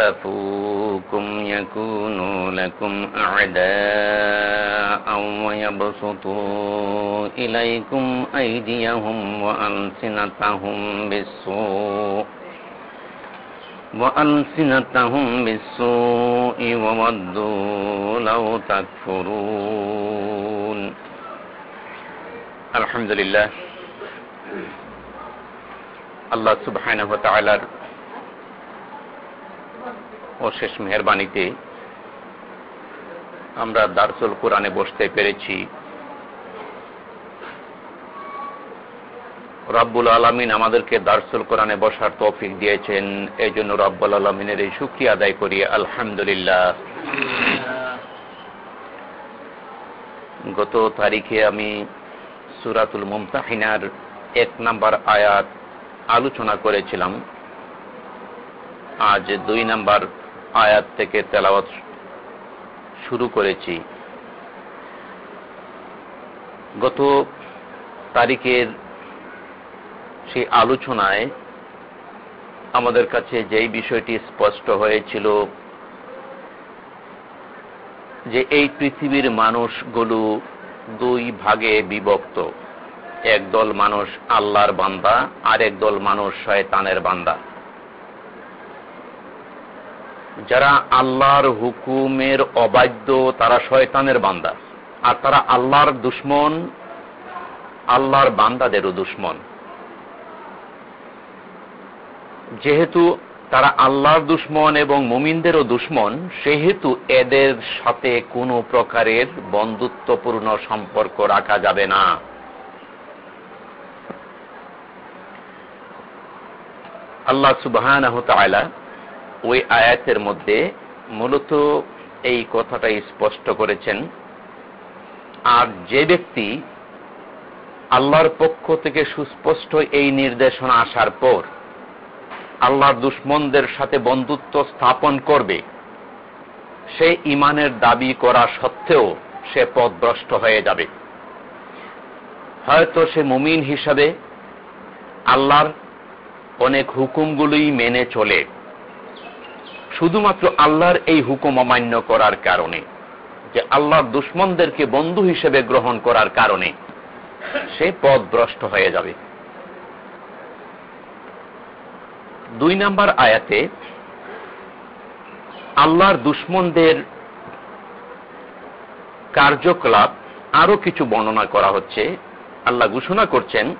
خلفوكم يكونوا لكم أعداء ويبسطوا إليكم أيديهم وألسنتهم بالسوء وألسنتهم بالسوء وودوا لو تكفرون الحمد لله. الله سبحانه وتعالى অশেষ মেহরবানিতে আমরা দারসুল কোরআনে বসতে পেরেছি। রব্বুল আলমিন আমাদেরকে দারসুল কোরআনে বসার তৌফিক দিয়েছেন। এই জন্য রব্বুল আলমিনের এই সুক্রিয়া আদায় করি। আলহামদুলিল্লাহ। গত তারিখে আমি সুরাতুল মুমতাহিনার এক নাম্বার আয়াত আলোচনা করেছিলাম। আজ দুই নাম্বার আয়াত থেকে তেলাওয়াত শুরু করেছি। গত তারিখের সেই আলোচনায় আমাদের কাছে যেই বিষয়টি স্পষ্ট হয়েছিল যে এই পৃথিবীর মানুষগুলো দুই ভাগে বিভক্ত। একদল মানুষ আল্লাহর বান্দা আর একদল মানুষ শয়তানের বান্দা। যারা আল্লাহর হুকুমের অবাধ্য, তারা শয়তানের বান্দা। আর তারা আল্লাহর দুশ্মন, আল্লাহর বান্দাদেরও দুশ্মন। যেহেতু তারা আল্লাহর দুশ্মন এবং মুমিনদেরও দুশ্মন, সেহেতু এদের সাথে কোনো প্রকারের বন্ধুত্বপূর্ণ সম্পর্ক রাখা যাবে না। আল্লাহ সুবাহ ওই আয়াতের মধ্যে মূলত এই কথাটা স্পষ্ট করেছেন। আর যে ব্যক্তি আল্লাহর পক্ষ থেকে সুস্পষ্ট এই নির্দেশনা আসার পর আল্লাহর দুশ্মনদের সাথে বন্ধুত্ব স্থাপন করবে, সে ইমানের দাবি করা সত্ত্বেও সে পথভ্রষ্ট হয়ে যাবে। হয়তো সে মুমিন হিসাবে আল্লাহর অনেক হুকুমগুলোই মেনে চলে। শুধুমাত্র আল্লাহর এই হুকুম অমান্য করার কারণে, যে আল্লাহর দুশ্মনদেরকে বন্ধু হিসেবে গ্রহণ করার কারণে সে পথভ্রষ্ট হয়ে যাবে। দুই নাম্বার আয়াতে, আল্লাহর দুশ্মনদের কার্যকলাপ আরও কিছু বর্ণনা করা হচ্ছে। আল্লাহ ঘোষণা করছেন,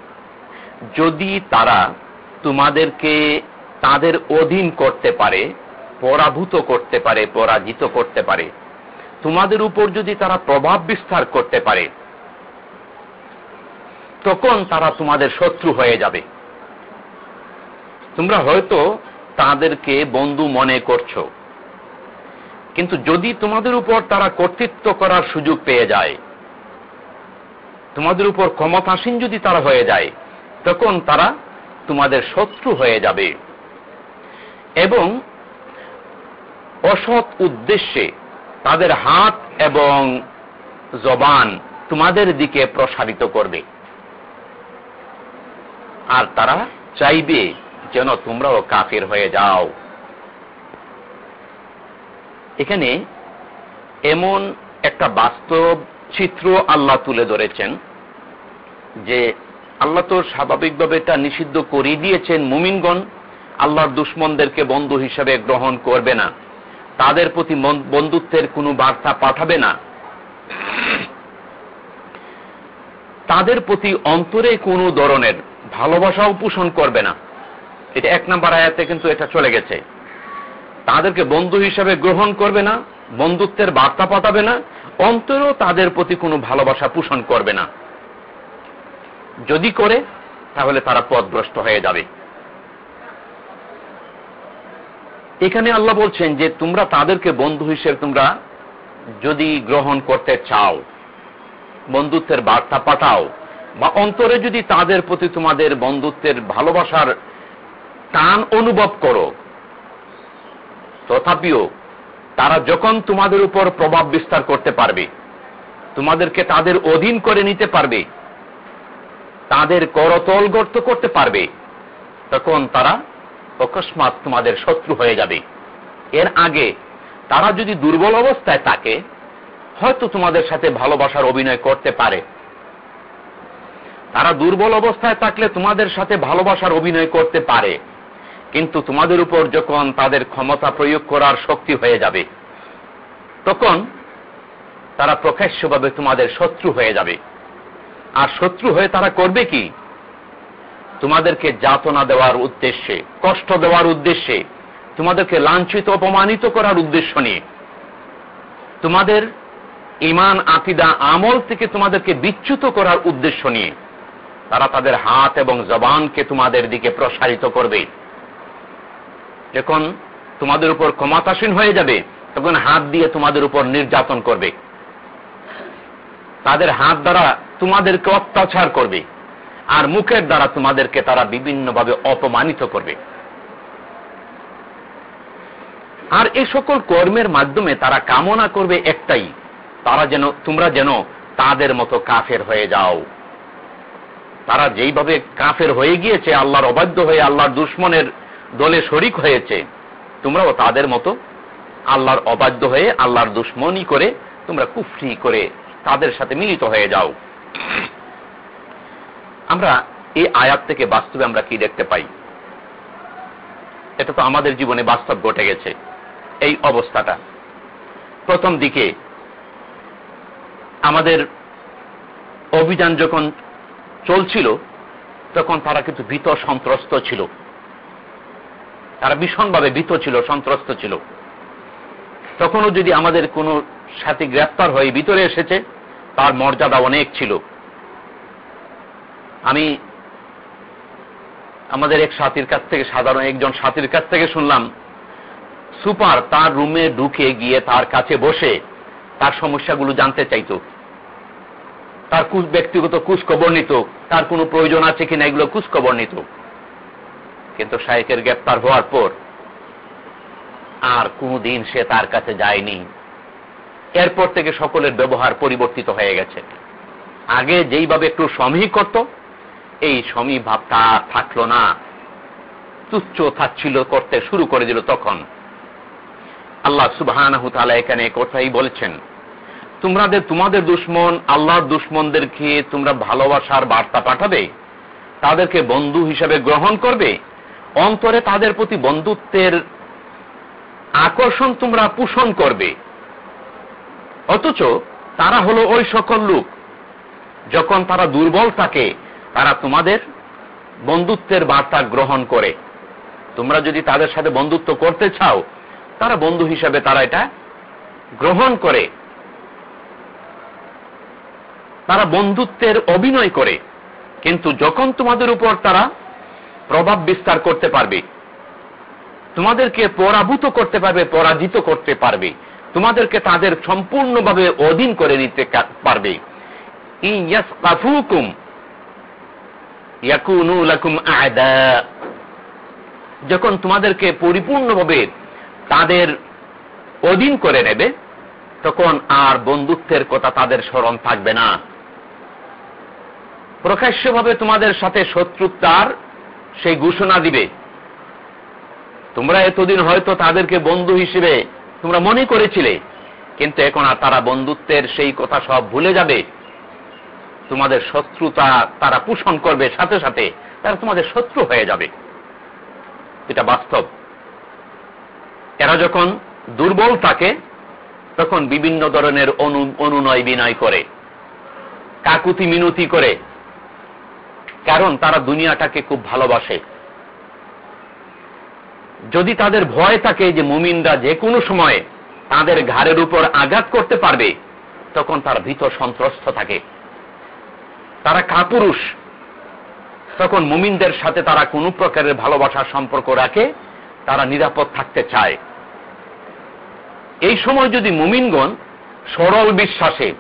যদি তারা তোমাদেরকে তাদের অধীন করতে পারে পরাভূত করতে পারে, পরাজিত করতে পারে। তোমাদের উপর যদি তারা প্রভাব বিস্তার করতে পারে, তখন তারা তোমাদের শত্রু হয়ে যাবে। তোমরা হয়তো তাদেরকে বন্ধু মনে করছ, কিন্তু যদি তোমাদের উপর তারা কর্তৃত্ব করার সুযোগ পেয়ে যায়, তোমাদের উপর ক্ষমতাসীন যদি তারা হয়ে যায়, তখন তারা তোমাদের শত্রু হয়ে যাবে। এবং অসৎ উদ্দেশ্যে তাদের হাত এবং জবান তোমাদের দিকে প্রসারিত করবে। আর তারা চাইবে যেন তোমরাও কাফের হয়ে যাও। এখানে এমন একটা বাস্তব চিত্র আল্লাহ তুলে ধরেছেন যে আল্লাহ তো স্বাভাবিকভাবে এটা নিষিদ্ধ করিয়ে দিয়েছেন মুমিনগণ। আল্লাহর দুশ্মনদেরকে বন্ধু হিসাবে গ্রহণ করবে না। তাদের প্রতি বন্ধুত্বের কোনো বার্তা পাঠাবে না। তাদের প্রতি অন্তরে কোনো ধরনের ভালোবাসাও পোষণ করবে না। এটা এক নাম্বার আয়াতে কিন্তু এটা চলে গেছে। তাদেরকে বন্ধু হিসাবে গ্রহণ করবে না, বন্ধুত্বের বার্তা পাঠাবে না, অন্তরেও তাদের প্রতি কোনো ভালোবাসা পোষণ করবে না। যদি করে, তাহলে তারা পথভ্রষ্ট হয়ে যাবে। এখানে আল্লাহ বলছেন যে তোমরা তাদেরকে বন্ধু হিসেবে তোমরা যদি গ্রহণ করতে চাও, বন্ধুত্বের বার্তা পাঠাও, বা অন্তরে যদি তাদের প্রতি তোমাদের বন্ধুত্বের ভালোবাসার টান অনুভব করো, তথাপিও তারা যখন তোমাদের উপর প্রভাব বিস্তার করতে পারবে, তোমাদেরকে তাদের অধীন করে নিতে পারবে, তাদের করতল গর্ত করতে পারবে, তখন তারা অকস্মাৎ তোমাদের শত্রু হয়ে যাবে। এর আগে তারা যদি দুর্বল অবস্থায় থাকে, হয়তো তোমাদের সাথে ভালোবাসার অভিনয় করতে পারে। তারা দুর্বল অবস্থায় থাকলে তোমাদের সাথে ভালোবাসার অভিনয় করতে পারে। কিন্তু তোমাদের উপর যখন তাদের ক্ষমতা প্রয়োগ করার শক্তি হয়ে যাবে, তখন তারা প্রকাশ্যভাবে তোমাদের শত্রু হয়ে যাবে। আর শত্রু হয়ে তারা করবে কি? তোমাদেরকে যাতনা দেওয়ার উদ্দেশ্যে, কষ্ট দেওয়ার উদ্দেশ্যে, তোমাদেরকে লাঞ্ছিত, অপমানিত করার উদ্দেশ্য নিয়ে। তোমাদের ইমান আকিদা, আমল থেকে তোমাদেরকে বিচ্যুত করার উদ্দেশ্য নিয়ে তারা তাদের হাত এবং জবানকে তোমাদের দিকে প্রসারিত করবে। যখন তোমাদের উপর ক্ষমতাসীন হয়ে যাবে, তখন হাত দিয়ে তোমাদের উপর নির্যাতন করবে। তাদের হাত দ্বারা তোমাদেরকে অত্যাচার করবে। আর মুখের দ্বারা তোমাদেরকে তারা বিভিন্নভাবে অপমানিত করবে। আর এই সকল কর্মের মাধ্যমে তারা কামনা করবে একটাই, তারা যেন, তোমরা যেন তাদের মতো কাফের হয়ে যাও। তারা যেইভাবে কাফের হয়ে গিয়েছে, আল্লাহর অবাধ্য হয়ে, আল্লাহর দুশ্মনের দলে শরিক হয়েছে, তোমরাও তাদের মতো আল্লাহর অবাধ্য হয়ে, আল্লাহর দুশ্মনী করে তোমরা কুফরি করে তাদের সাথে মিলিত হয়ে যাও। আমরা এই আয়াত থেকে বাস্তবে আমরা কি দেখতে পাই? এটা তো আমাদের জীবনে বাস্তব ঘটে গেছে, এই অবস্থাটা। প্রথম দিকে আমাদের অভিযান যখন চলছিল, তখন তারা কিন্তু ভীত সন্ত্রস্ত ছিল। তারা ভীষণভাবে ভীত ছিল, সন্ত্রস্ত ছিল। তখনও যদি আমাদের কোনো সাথী গ্রেপ্তার হয়ে ভিতরে এসেছে, তার মর্যাদা অনেক ছিল। আমি আমাদের এক সাথীর কাছ থেকে, সাধারণ একজন সাথীর কাছ থেকে শুনলাম, সুপার তার রুমে ঢুকে গিয়ে তার কাছে বসে তার সমস্যাগুলো জানতে চাইত। তার ব্যক্তিগত কুচখবর নিত, তার কোনো প্রয়োজন আছে কিনা এগুলো কুচখবর নিত। কিন্তু শাহেকের গ্রেপ্তার হওয়ার পর আর কোনদিন সে তার কাছে যায়নি। এরপর থেকে সকলের ব্যবহার পরিবর্তিত হয়ে গেছে। আগে যেইভাবে একটু সমী করত এই সমী ভাবটা থাকল না। তুচ্ছ থাকছিল করতে শুরু করে দিল তখন। আল্লাহ সুবাহ এখানে কথাই বলেছেন তোমাদের তোমাদের দুশ্মন, আল্লাহর দুশ্মনদেরকে তোমরা ভালোবাসার বার্তা পাঠাবে, তাদেরকে বন্ধু হিসেবে গ্রহণ করবে, অন্তরে তাদের প্রতি বন্ধুত্বের আকর্ষণ তোমরা পোষণ করবে। অথচ তারা হলো ওই সকল লোক, যখন তারা দুর্বল থাকে তারা তোমাদের বন্ধুত্বের বার্তা গ্রহণ করে। তোমরা যদি তাদের সাথে বন্ধুত্ব করতে চাও, তারা বন্ধু হিসাবে তারা এটা গ্রহণ করে। তারা বন্ধুত্বের অভিনয় করে, কিন্তু যখন তোমাদের উপর তারা প্রভাব বিস্তার করতে পারবে, তোমাদেরকে পরাভূত করতে পারবে, পরাজিত করতে পারবে, তোমাদেরকে তাদের সম্পূর্ণভাবে অধীন করে নিতে পারবে। যখন তোমাদেরকে পরিপূর্ণভাবে তাদের অধীন করে নেবে, তখন আর বন্ধুত্বের কথা তাদের স্মরণ থাকবে না। প্রকাশ্যভাবে তোমাদের সাথে শত্রুতার সেই ঘোষণা দিবে। তোমরা এতদিন হয়তো তাদেরকে বন্ধু হিসেবে তোমরা মনে করেছিলে, কিন্তু এখন আর তারা বন্ধুত্বের সেই কথা সব ভুলে যাবে। তোমাদের শত্রুতা তারা পোষণ করবে, সাথে সাথে তারা তোমাদের শত্রু হয়ে যাবে। এটা বাস্তব। এরা যখন দুর্বল থাকে, তখন বিভিন্ন ধরনের অনুনয় বিনয় করে, কাকুতি মিনতি করে, কারণ তারা দুনিয়াটাকে খুব ভালোবাসে। যদি তাদের ভয় থাকে যে মুমিনরা যে কোনো সময় তাদের ঘাড়ের উপর আঘাত করতে পারবে, তখন তার ভীত সন্ত্রস্ত থাকে। তারা কাপুরুষ। তখন মুমিনদের সাথে তারা কোন প্রকারের ভালোবাসার সম্পর্ক রাখে, তারা নিরাপদ থাকতে চায়। এই সময় যদি মুমিনগণ সরল বিশ্বাসে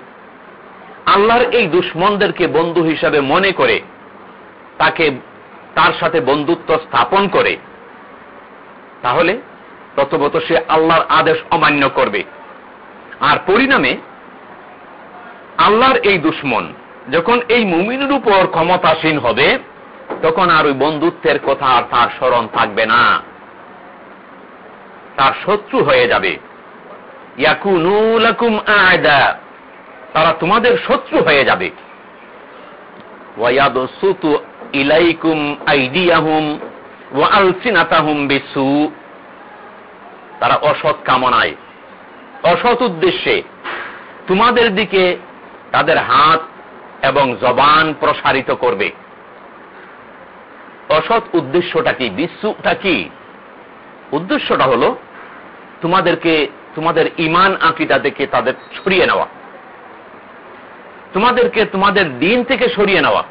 আল্লাহর এই দুশ্মনদেরকে বন্ধু হিসাবে মনে করে, তাকে তার সাথে বন্ধুত্ব স্থাপন করে, তাহলে ততবত সে আল্লাহর আদেশ অমান্য করবে। আর পরিণামে আল্লাহর এই দুশ্মন যখন এই মুমিনের উপর ক্ষমতাসীন হবে, তখন আর ওই বন্ধুত্বের কথা আর তার স্মরণ থাকবে না। তার শত্রু হয়ে যাবে। ইয়াকুনুলাকুম আয়দা তারা তোমাদের শত্রু হয়ে যাবে। ইলাইকুম আইডিয়াহুম ওয়া আলসিনাতাহুম বিসু। তারা অসৎ কামনায়, অসৎ উদ্দেশ্যে তোমাদের দিকে তাদের হাত এবং জবান প্রসারিত করবে। অসৎ উদ্দেশ্যটা কি? বিশ্বটা কি? উদ্দেশ্যটা হলো তোমাদেরকে, তোমাদের ইমান আঁকিটা থেকে তাদের ছড়িয়ে নেওয়া। তোমাদেরকে তোমাদের দিন থেকে সরিয়ে নেওয়া।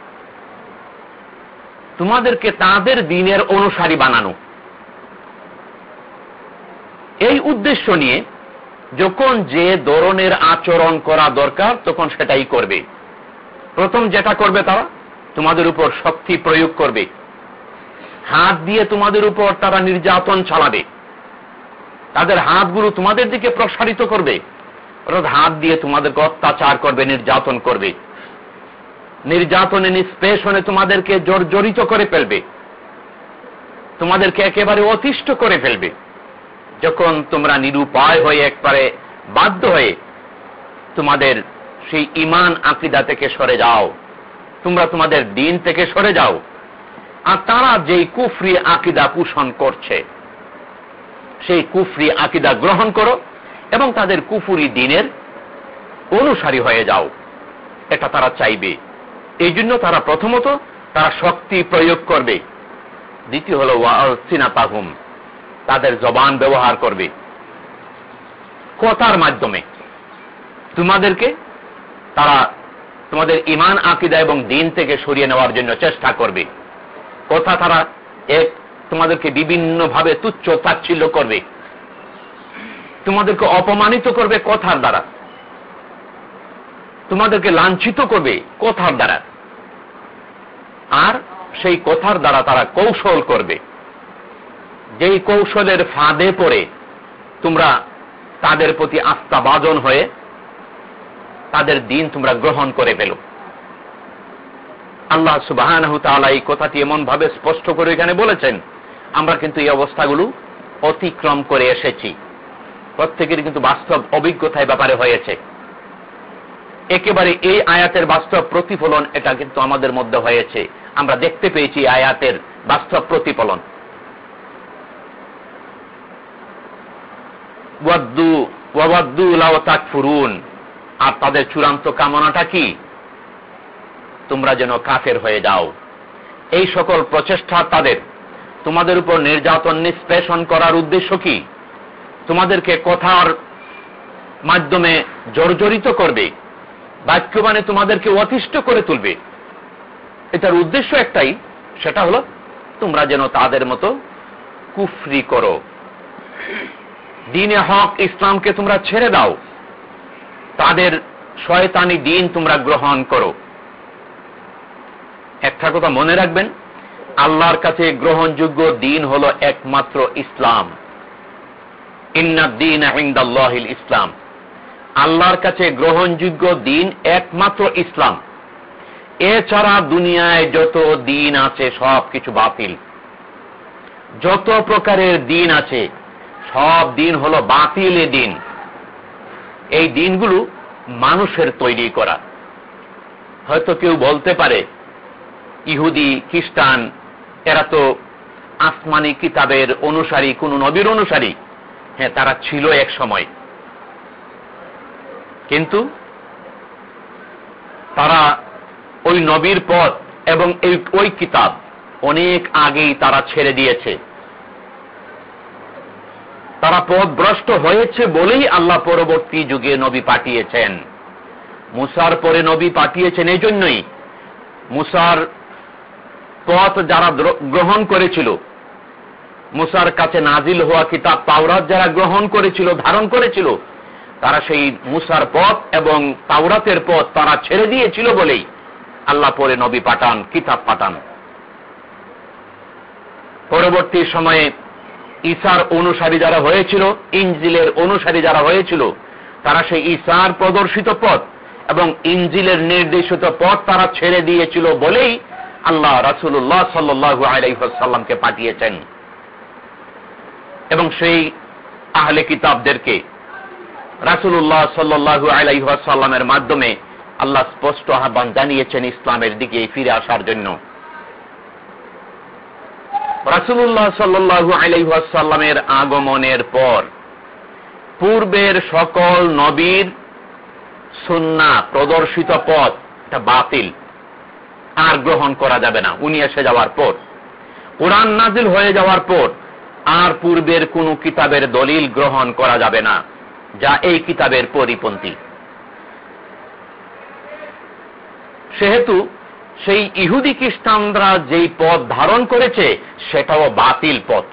তোমাদেরকে তাদের দিনের অনুসারী বানানো। এই উদ্দেশ্য নিয়ে যখন যে ধরনের আচরণ করা দরকার, তখন সেটাই করবে। প্রথম যেটা করবে তারা? তোমাদের উপর শক্তি প্রয়োগ করবে। হাত দিয়ে তোমাদের উপর তারা নির্যাতন চালাবে। তাদের হাতগুলো তোমাদের দিকে প্রসারিত করবে। অর্থাৎ হাত দিয়ে তোমাদেরকে অত্যাচার করবে, নির্যাতন করবে। নির্যাতনে, নিষ্পেষণে তোমাদেরকে জর্জরিত করে ফেলবে। তোমাদেরকে একেবারে অতিষ্ঠ করে ফেলবে। যখন তোমরা নিরুপায় হয়ে একবারে বাধ্য হয়ে তোমাদের সেই ইমান আকিদা থেকে সরে যাও। তোমরা তোমাদের দিন থেকে সরে যাও। আর তারা যেই কুফরি আকিদা পোষণ করছে, সেই কুফরি আকিদা গ্রহণ করো এবং তাদের কুফুরি দিনের অনুসারী হয়ে যাও। এটা তারা চাইবে। এই জন্য তারা প্রথমত তারা শক্তি প্রয়োগ করবে। দ্বিতীয় হল সিনাতাহুম তাদের জবান ব্যবহার করবে। কথার মাধ্যমে। তোমাদেরকে তারা তোমাদের ইমান আকিদা এবং দিন থেকে সরিয়ে নেওয়ার জন্য চেষ্টা করবে। কথা তারা এক, তোমাদেরকে বিভিন্ন ভাবে তুচ্ছ তাচ্ছিল্য করবে। তোমাদেরকে অপমানিত করবে কথার দ্বারা। তোমাদেরকে লাঞ্ছিত করবে কথার দ্বারা। আর সেই কথার দ্বারা তারা কৌশল করবে। যেই কৌশলের ফাঁদে পড়ে তোমরা তাদের প্রতি আস্থা বাজন হয়ে তাদের দিন তোমরা গ্রহণ করে পেল আল্লাহ সুবাহ এই কথাটি এমন ভাবে স্পষ্ট করে এখানে বলেছেন, আমরা কিন্তু এই অবস্থাগুলো অতিক্রম করে এসেছি। প্রত্যেকের কিন্তু বাস্তব অভিজ্ঞতায় ব্যাপারে হয়েছে। একেবারে এই আয়াতের বাস্তব প্রতিফলন এটা কিন্তু আমাদের মধ্যে হয়েছে। আমরা দেখতে পেয়েছি আয়াতের বাস্তব প্রতিফলন। ওয়াদ্দু ওয়াদ্দু ফুরুন আর তাদের চূড়ান্ত কামনাটা কি? তোমরা যেন কাফের হয়ে যাও। এই সকল প্রচেষ্টা তাদের। তোমাদের উপর নির্যাতন নিষ্পেষণ করার উদ্দেশ্য কি? তোমাদেরকে কথার মাধ্যমে জর্জরিত করবে। বাক্য মানে তোমাদেরকে অতিষ্ঠ করে তুলবে। এটার উদ্দেশ্য একটাই, সেটা হলো তোমরা যেন তাদের মতো কুফরি করো। দিনে হক ইসলামকে তোমরা ছেড়ে দাও। তাদের শয়তানি দিন তোমরা গ্রহণ করো। একটা কথা মনে রাখবেন, আল্লাহর কাছে গ্রহণযোগ্য দিন হল একমাত্র ইসলাম। ইন্নাদ্দিন ইসলাম। আল্লাহর কাছে গ্রহণযোগ্য দিন একমাত্র ইসলাম। এছাড়া দুনিয়ায় যত দিন আছে সব কিছু বাতিল। যত প্রকারের দিন আছে, সব দিন হল বাতিল দিন। এই দিনগুলো মানুষের তৈরি করা। হয়তো কেউ বলতে পারে, ইহুদি, খ্রিস্টান, এরা তো আসমানি কিতাবের অনুসারী, কোন নবীর অনুসারী। হ্যাঁ তারা ছিল এক সময়। কিন্তু তারা ওই নবীর পথ এবং ওই কিতাব অনেক আগেই তারা ছেড়ে দিয়েছে। তারা পথ ভ্রষ্ট হয়েছে বলেই আল্লাহ পরবর্তী যুগে নবী পাঠিয়েছেন। মুসার পরে নবী পাঠিয়েছেন এই জন্যই। মুসার পথ যারা গ্রহণ করেছিল, মুসার কাছে নাজিল হওয়া কিতাব তাওরাত যারা গ্রহণ করেছিল, ধারণ করেছিল, তারা সেই মুসার পথ এবং তাওরাতের পথ তারা ছেড়ে দিয়েছিল বলেই আল্লাহ পরে নবী পাঠান, কিতাব পাঠান। পরবর্তী সময়ে ঈসার অনুসারী যারা হয়েছিল ইঞ্জিলের অনুসারী যারা হয়েছিল, তারা সেই ঈসার প্রদর্শিত পথ এবং ইঞ্জিলের নির্দেশিত পথ তারা ছেড়ে দিয়েছিল বলেই আল্লাহ রাসুল্লাহ সাল্লু আলাইসাল্লামকে পাঠিয়েছেন। এবং সেই আহলে কিতাবদেরকে রাসুল্লাহ সাল্লু আলাইসাল্লামের মাধ্যমে আল্লাহ স্পষ্ট আহ্বান জানিয়েছেন ইসলামের দিকে ফিরে আসার জন্য। রাসুল্লাহ সাল্লু আলাইসাল্লামের আগমনের পর পূর্বের সকল নবীর সুন্না প্রদর্শিত পথ এটা বাতিল। আর গ্রহণ করা যাবে না। উনি এসে যাওয়ার পর, কোরআন নাজিল হয়ে যাওয়ার পর আর পূর্বের কোন কিতাবের দলিল গ্রহণ করা যাবে না, যা এই কিতাবের পরিপন্থী। সেহেতু সেই ইহুদি খ্রিস্টানরা যেই পথ ধারণ করেছে, সেটাও বাতিল পথ।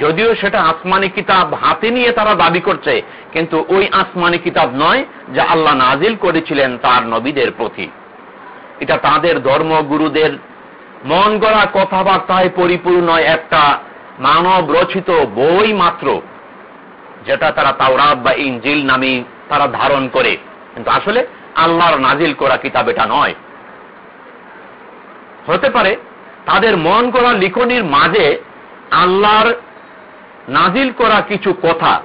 যদিও সেটা আসমানি কিতাব হাতে নিয়ে তারা দাবি করছে, কিন্তু ওই আসমানি কিতাব নয় যা আল্লাহ নাজিল করেছিলেন তার নবীদের প্রতি। এটা তাদের ধর্মগুরুদের মন গড়া কথাবার্তায় পরিপূর্ণ একটা মানব রচিত বই মাত্র, যেটা তারা তাওরাত বা ইঞ্জিল নামে তারা ধারণ করে। কিন্তু আসলে আল্লাহর নাজিল করা কিতাব এটা নয়। হতে পারে, তাদের মন করা লিখনির মাঝে আল্লাহর নাজিল করা কিছু কথা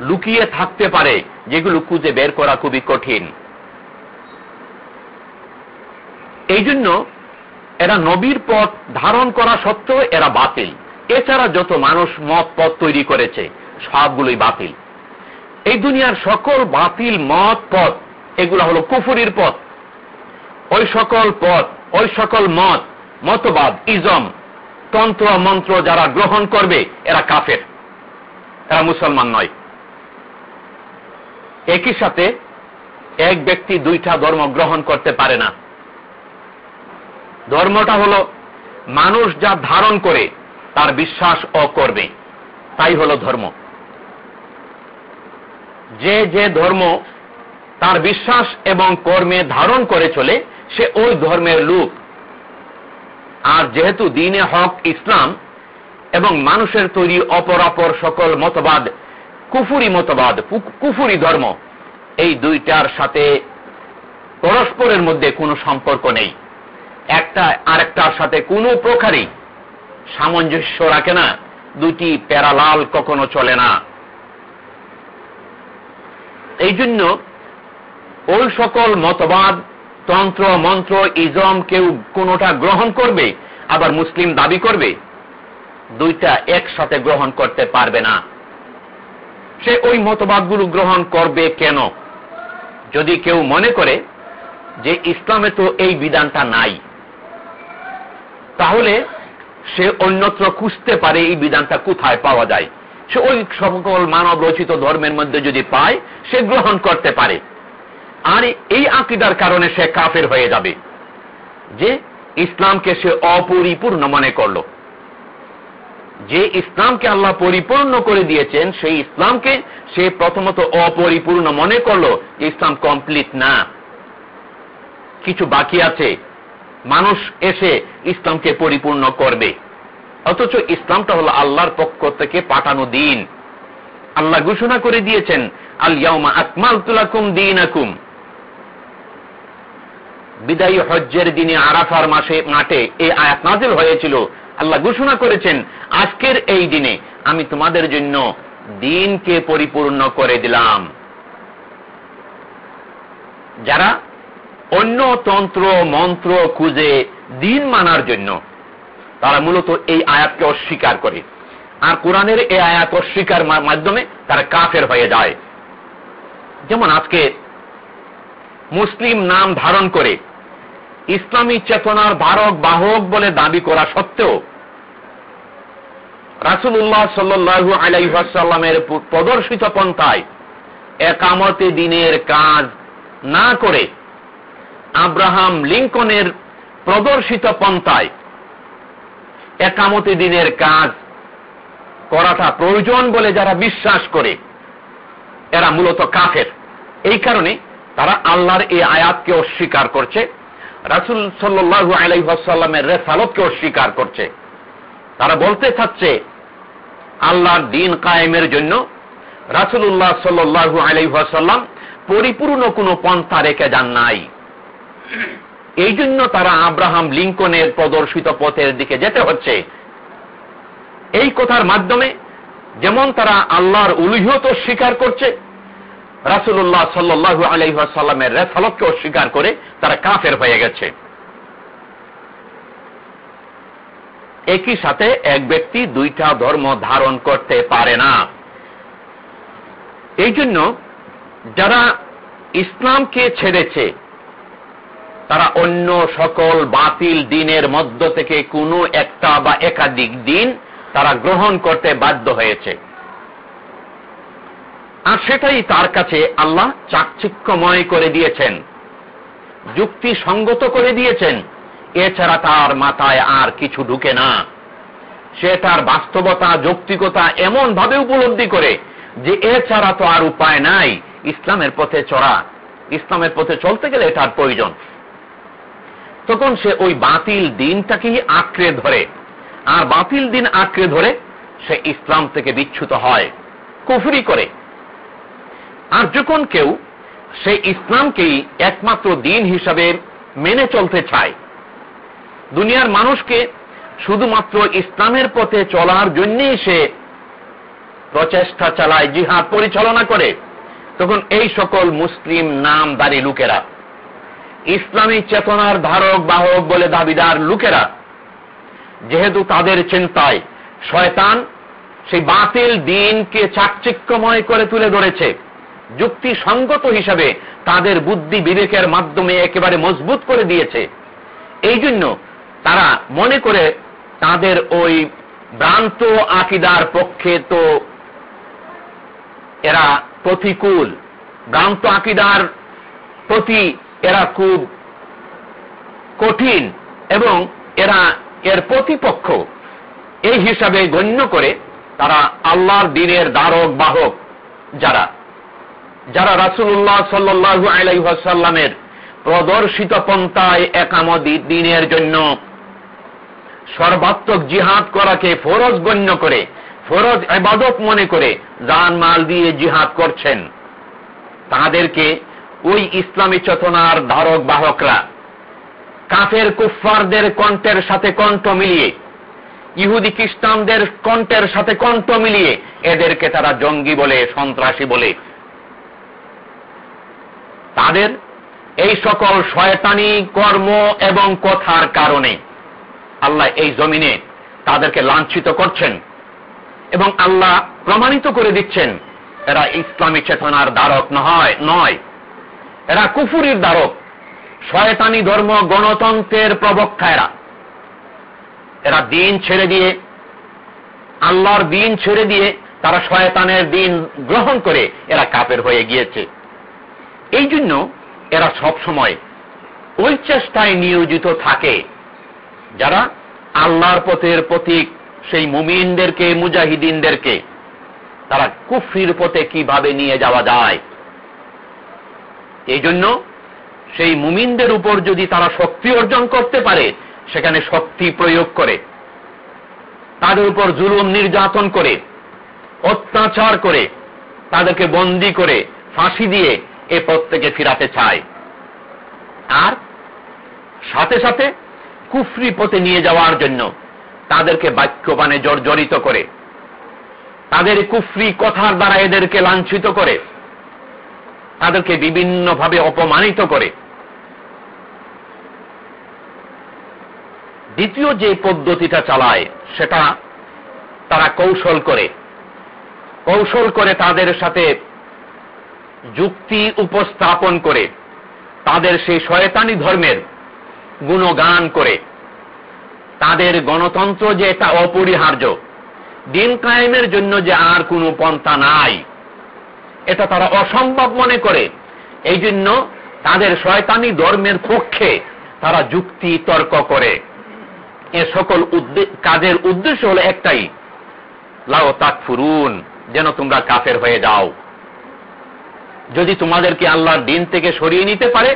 লুকিয়ে থাকতে পারে, যেগুলো খুঁজে বের করা খুবই কঠিন। এই জন্য এরা নবীর পথ ধারণ করা সত্ত্বেও এরা বাতিল। এছাড়া যত মানুষ মত পথ তৈরি করেছে, সবগুলোই বাতিল। এই দুনিয়ার সকল বাতিল মত পথ, এগুলো হলো কুফুরির পথ। ওই সকল পথ ওই সকল মত, মতবাদ, ইজম, তন্ত্র, মন্ত্র যারা গ্রহণ করবে, এরা কাফের। এরা মুসলমান নয়। একই সাথে এক ব্যক্তি দুইটা ধর্ম গ্রহণ করতে পারে না। ধর্মটা হল মানুষ যা ধারণ করে, তার বিশ্বাস ও করবে তাই হল ধর্ম। যে যে ধর্ম তার বিশ্বাস এবং কর্মে ধারণ করে চলে সে ওই ধর্মের লোক। আর যেহেতু দিনে হক ইসলাম এবং মানুষের তৈরি অপরাপর সকল মতবাদ কুফুরি মতবাদ কুফুরি ধর্ম, এই দুইটার সাথে পরস্পরের মধ্যে কোনো সম্পর্ক নেই। একটা আরেকটার সাথে কোনো প্রকারই সামঞ্জস্য রাখে না। দুটি প্যারালাল কখনো চলে না। এই জন্য ওই সকল মতবাদ তন্ত্র, মন্ত্র, ইজম কেউ কোনোটা গ্রহণ করবে, আবার মুসলিম দাবি করবে, দুইটা একসাথে গ্রহণ করতে পারবে না। সে ওই মতবাদগুলো গ্রহণ করবে কেন? যদি কেউ মনে করে যে ইসলামে তো এই বিধানটা নাই, তাহলে সে অন্যত্র খুঁজতে পারে এই বিধানটা কোথায় পাওয়া যায়। সে ওই সকল মানব রচিত ধর্মের মধ্যে যদি পায়, সে গ্রহণ করতে পারে। আর এই আকিদার কারণে সে কাফের হয়ে যাবে। যে ইসলামকে সে অপরিপূর্ণ মনে করল। যে ইসলামকে আল্লাহ পরিপূর্ণ করে দিয়েছেন, সেই ইসলামকে সে প্রথমত অপরিপূর্ণ মনে করল ইসলাম কমপ্লিট না। কিছু বাকি আছে। মানুষ এসে ইসলামকে পরিপূর্ণ করবে। অথচ ইসলামটা হলো আল্লাহর পক্ষ থেকে পাঠানো দিন। আল্লাহ ঘোষণা করে দিয়েছেন আলিয়াউমা আকমাল তুলাকুম দিন আকুম বিদায়ী হজ্জের দিনে আরাফার মাসে, মাঠে এই আয়াত নাজিল হয়েছিল। আল্লাহ ঘোষণা করেছেন, আজকের এই দিনে আমি তোমাদের জন্য দিনকে পরিপূর্ণ করে দিলাম। যারা অন্য তন্ত্র, মন্ত্র খুঁজে দিন মানার জন্য, তারা মূলত এই আয়াতকে অস্বীকার করে। আর কোরআনের এই আয়াত অস্বীকার মাধ্যমে তারা কাফের হয়ে যায়। যেমন আজকে মুসলিম নাম ধারণ করে ইসলামী চেতনার বারক বাহক বলে দাবি করা সত্ত্বেও রাসুল্লাহ সাল্লু আলাইসাল্লামের প্রদর্শিত পন্থায় একামতে দিনের কাজ না করে আব্রাহাম লিঙ্কনের প্রদর্শিত পন্থায় একামতি দিনের কাজ করাটা প্রয়োজন বলে যারা বিশ্বাস করে, এরা মূলত কাফের। এই কারণে তারা আল্লাহর এই আয়াতকে অস্বীকার করছে। রাসুল সাল্লু আলাইসাল্লামের রেসালতকে অস্বীকার করছে। তারা বলতে চাচ্ছে, আল্লাহর দিন কায়েমের জন্য রাসুল্লাহ সাল্লু আলাইসাল্লাম পরিপূর্ণ কোনো পন্থা রেখে যান নাই। এই জন্য তারা আব্রাহাম লিঙ্কনের প্রদর্শিত পথের দিকে যেতে হচ্ছে। এই কথার মাধ্যমে যেমন তারা আল্লাহর উলুহিয়ত স্বীকার করছে রাসুল্লাহ সাল্লু আলহাসাল্লামের রেফালতকে অস্বীকার করে তারা কাফের হয়ে গেছে। একই সাথে এক ব্যক্তি দুইটা ধর্ম ধারণ করতে পারে না। এই জন্য যারা ইসলামকে ছেড়েছে, তারা অন্য সকল বাতিল দিনের মধ্য থেকে কোনো একটা বা একাধিক দিন তারা গ্রহণ করতে বাধ্য হয়েছে। আর সেটাই তার কাছে আল্লাহ চাকচিক্যময় করে দিয়েছেন। যুক্তি সঙ্গত করে দিয়েছেন। এছাড়া তার মাথায় আর কিছু ঢুকে না। সে তার বাস্তবতা, যৌক্তিকতা এমন ভাবে উপলব্ধি করে যে এছাড়া তো আর উপায় নাই ইসলামের পথে চড়া। ইসলামের পথে চলতে গেলে এটার প্রয়োজন। তখন সে ওই বাতিল দিনটাকেই আঁকড়ে ধরে। আর বাতিল দিন আঁকড়ে ধরে সে ইসলাম থেকে বিচ্ছুত হয়। কুফরি করে। আর যখন কেউ সে ইসলামকেই একমাত্র দিন হিসাবে মেনে চলতে চায়। দুনিয়ার মানুষকে শুধুমাত্র ইসলামের পথে চলার জন্যই সে প্রচেষ্টা চালায়, জিহাদ পরিচালনা করে। তখন এই সকল মুসলিম নামদারি লোকেরা, ইসলামী চেতনার ধারক, বাহক বলে দাবিদার লোকেরা, যেহেতু তাদের চিন্তায় শয়তান সেই বাতিল দিনকে চাকচিক্যময় করে তুলে ধরেছে। যুক্তি সঙ্গত হিসাবে তাদের বুদ্ধি বিবেকের মাধ্যমে একেবারে মজবুত করে দিয়েছে। এই জন্য তারা মনে করে তাদের ওই ভ্রান্ত আকিদার পক্ষে তো এরা প্রতিকূল। ভ্রান্ত আকিদার প্রতি এরা খুব কঠিন এবং এরা এর প্রতিপক্ষ। এই হিসাবে গণ্য করে তারা আল্লাহর দিনের দ্বারক বাহক যারা। যারা রাসুল্লাহ সাল্লু আলাইসাল্লামের প্রদর্শিত পন্থায় একামত দিনের জন্য সর্বাত্মক জিহাদ করাকে ফরজ গণ্য করে, ফরজ এবাদত মনে করে জান মাল দিয়ে জিহাদ করছেন, তাদেরকে ওই ইসলামী চেতনার ধারক বাহকরা, কাফের কুফারদের কণ্ঠের সাথে কণ্ঠ মিলিয়ে, ইহুদি খ্রিস্টানদের কণ্ঠের সাথে কণ্ঠ মিলিয়ে এদেরকে তারা জঙ্গি বলে, সন্ত্রাসী বলে তাদের এই সকল শয়তানি কর্ম এবং কথার কারণে আল্লাহ এই জমিনে তাদেরকে লাঞ্ছিত করছেন এবং আল্লাহ প্রমাণিত করে দিচ্ছেন, এরা ইসলামী চেতনার দ্বারক নয় নয়। এরা কুফুরির দ্বারক। শয়তানি ধর্ম গণতন্ত্রের প্রবক্তা এরা। এরা দিন ছেড়ে দিয়ে, আল্লাহর দিন ছেড়ে দিয়ে তারা শয়তানের দিন গ্রহণ করে এরা কাপের হয়ে গিয়েছে। এই জন্য এরা সব সময় ওই চেষ্টায় নিয়োজিত থাকে। যারা আল্লাহর পথের প্রতীক, সেই মুমিনদেরকে, মুজাহিদিনদেরকে, তারা কুফরির পথে কীভাবে নিয়ে যাওয়া যায়? এই জন্য সেই মুমিনদের উপর যদি তারা শক্তি অর্জন করতে পারে, সেখানে শক্তি প্রয়োগ করে, তাদের উপর জুলুম নির্যাতন করে, অত্যাচার করে, তাদেরকে বন্দি করে, ফাঁসি দিয়ে এ পথ থেকে ফিরাতে চায়। আর সাথে সাথে কুফরি পথে নিয়ে যাওয়ার জন্য তাদেরকে বাক্যবানে জর্জরিত করে। তাদের কুফরি কথার দ্বারা এদেরকে লাঞ্ছিত করে। তাদেরকে বিভিন্নভাবে অপমানিত করে। দ্বিতীয় যে পদ্ধতিটা চালায়, সেটা তারা কৌশল করে। কৌশল করে তাদের সাথে যুক্তি উপস্থাপন করে, তাদের সেই শয়তানি ধর্মের গুণগান করে। তাদের গণতন্ত্র যে এটা অপরিহার্য, দিন কায়েমের জন্য যে আর কোনো পন্থা নাই, এটা তারা অসম্ভব মনে করে। এই জন্য তাদের শয়তানি ধর্মের পক্ষে তারা যুক্তি তর্ক করে। এ সকল কাজের উদ্দেশ্য হলো একটাই, লাও তাক ফুরুন যেন তোমরা কাফের হয়ে যাও। যদি তোমাদেরকে আল্লাহর দিন থেকে সরিয়ে নিতে পারে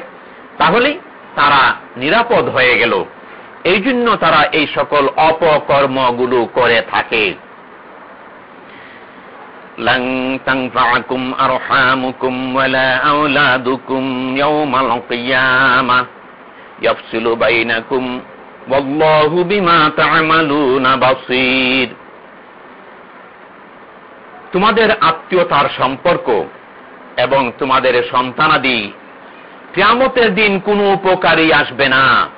তাহলেই তারা নিরাপদ হয়ে গেল এই জন্য তারা এই সকল অপকর্মগুলো করে থাকে لن تنفعكم أرحامكم ولا أولادكم يوم القيامة يفصل بينكم والله بما تعملون بصير তোমাদের আত্মীয়তার সম্পর্ক এবং তোমাদের সন্তানাদি, কেয়ামতের দিন কোনো উপকারী আসবে না।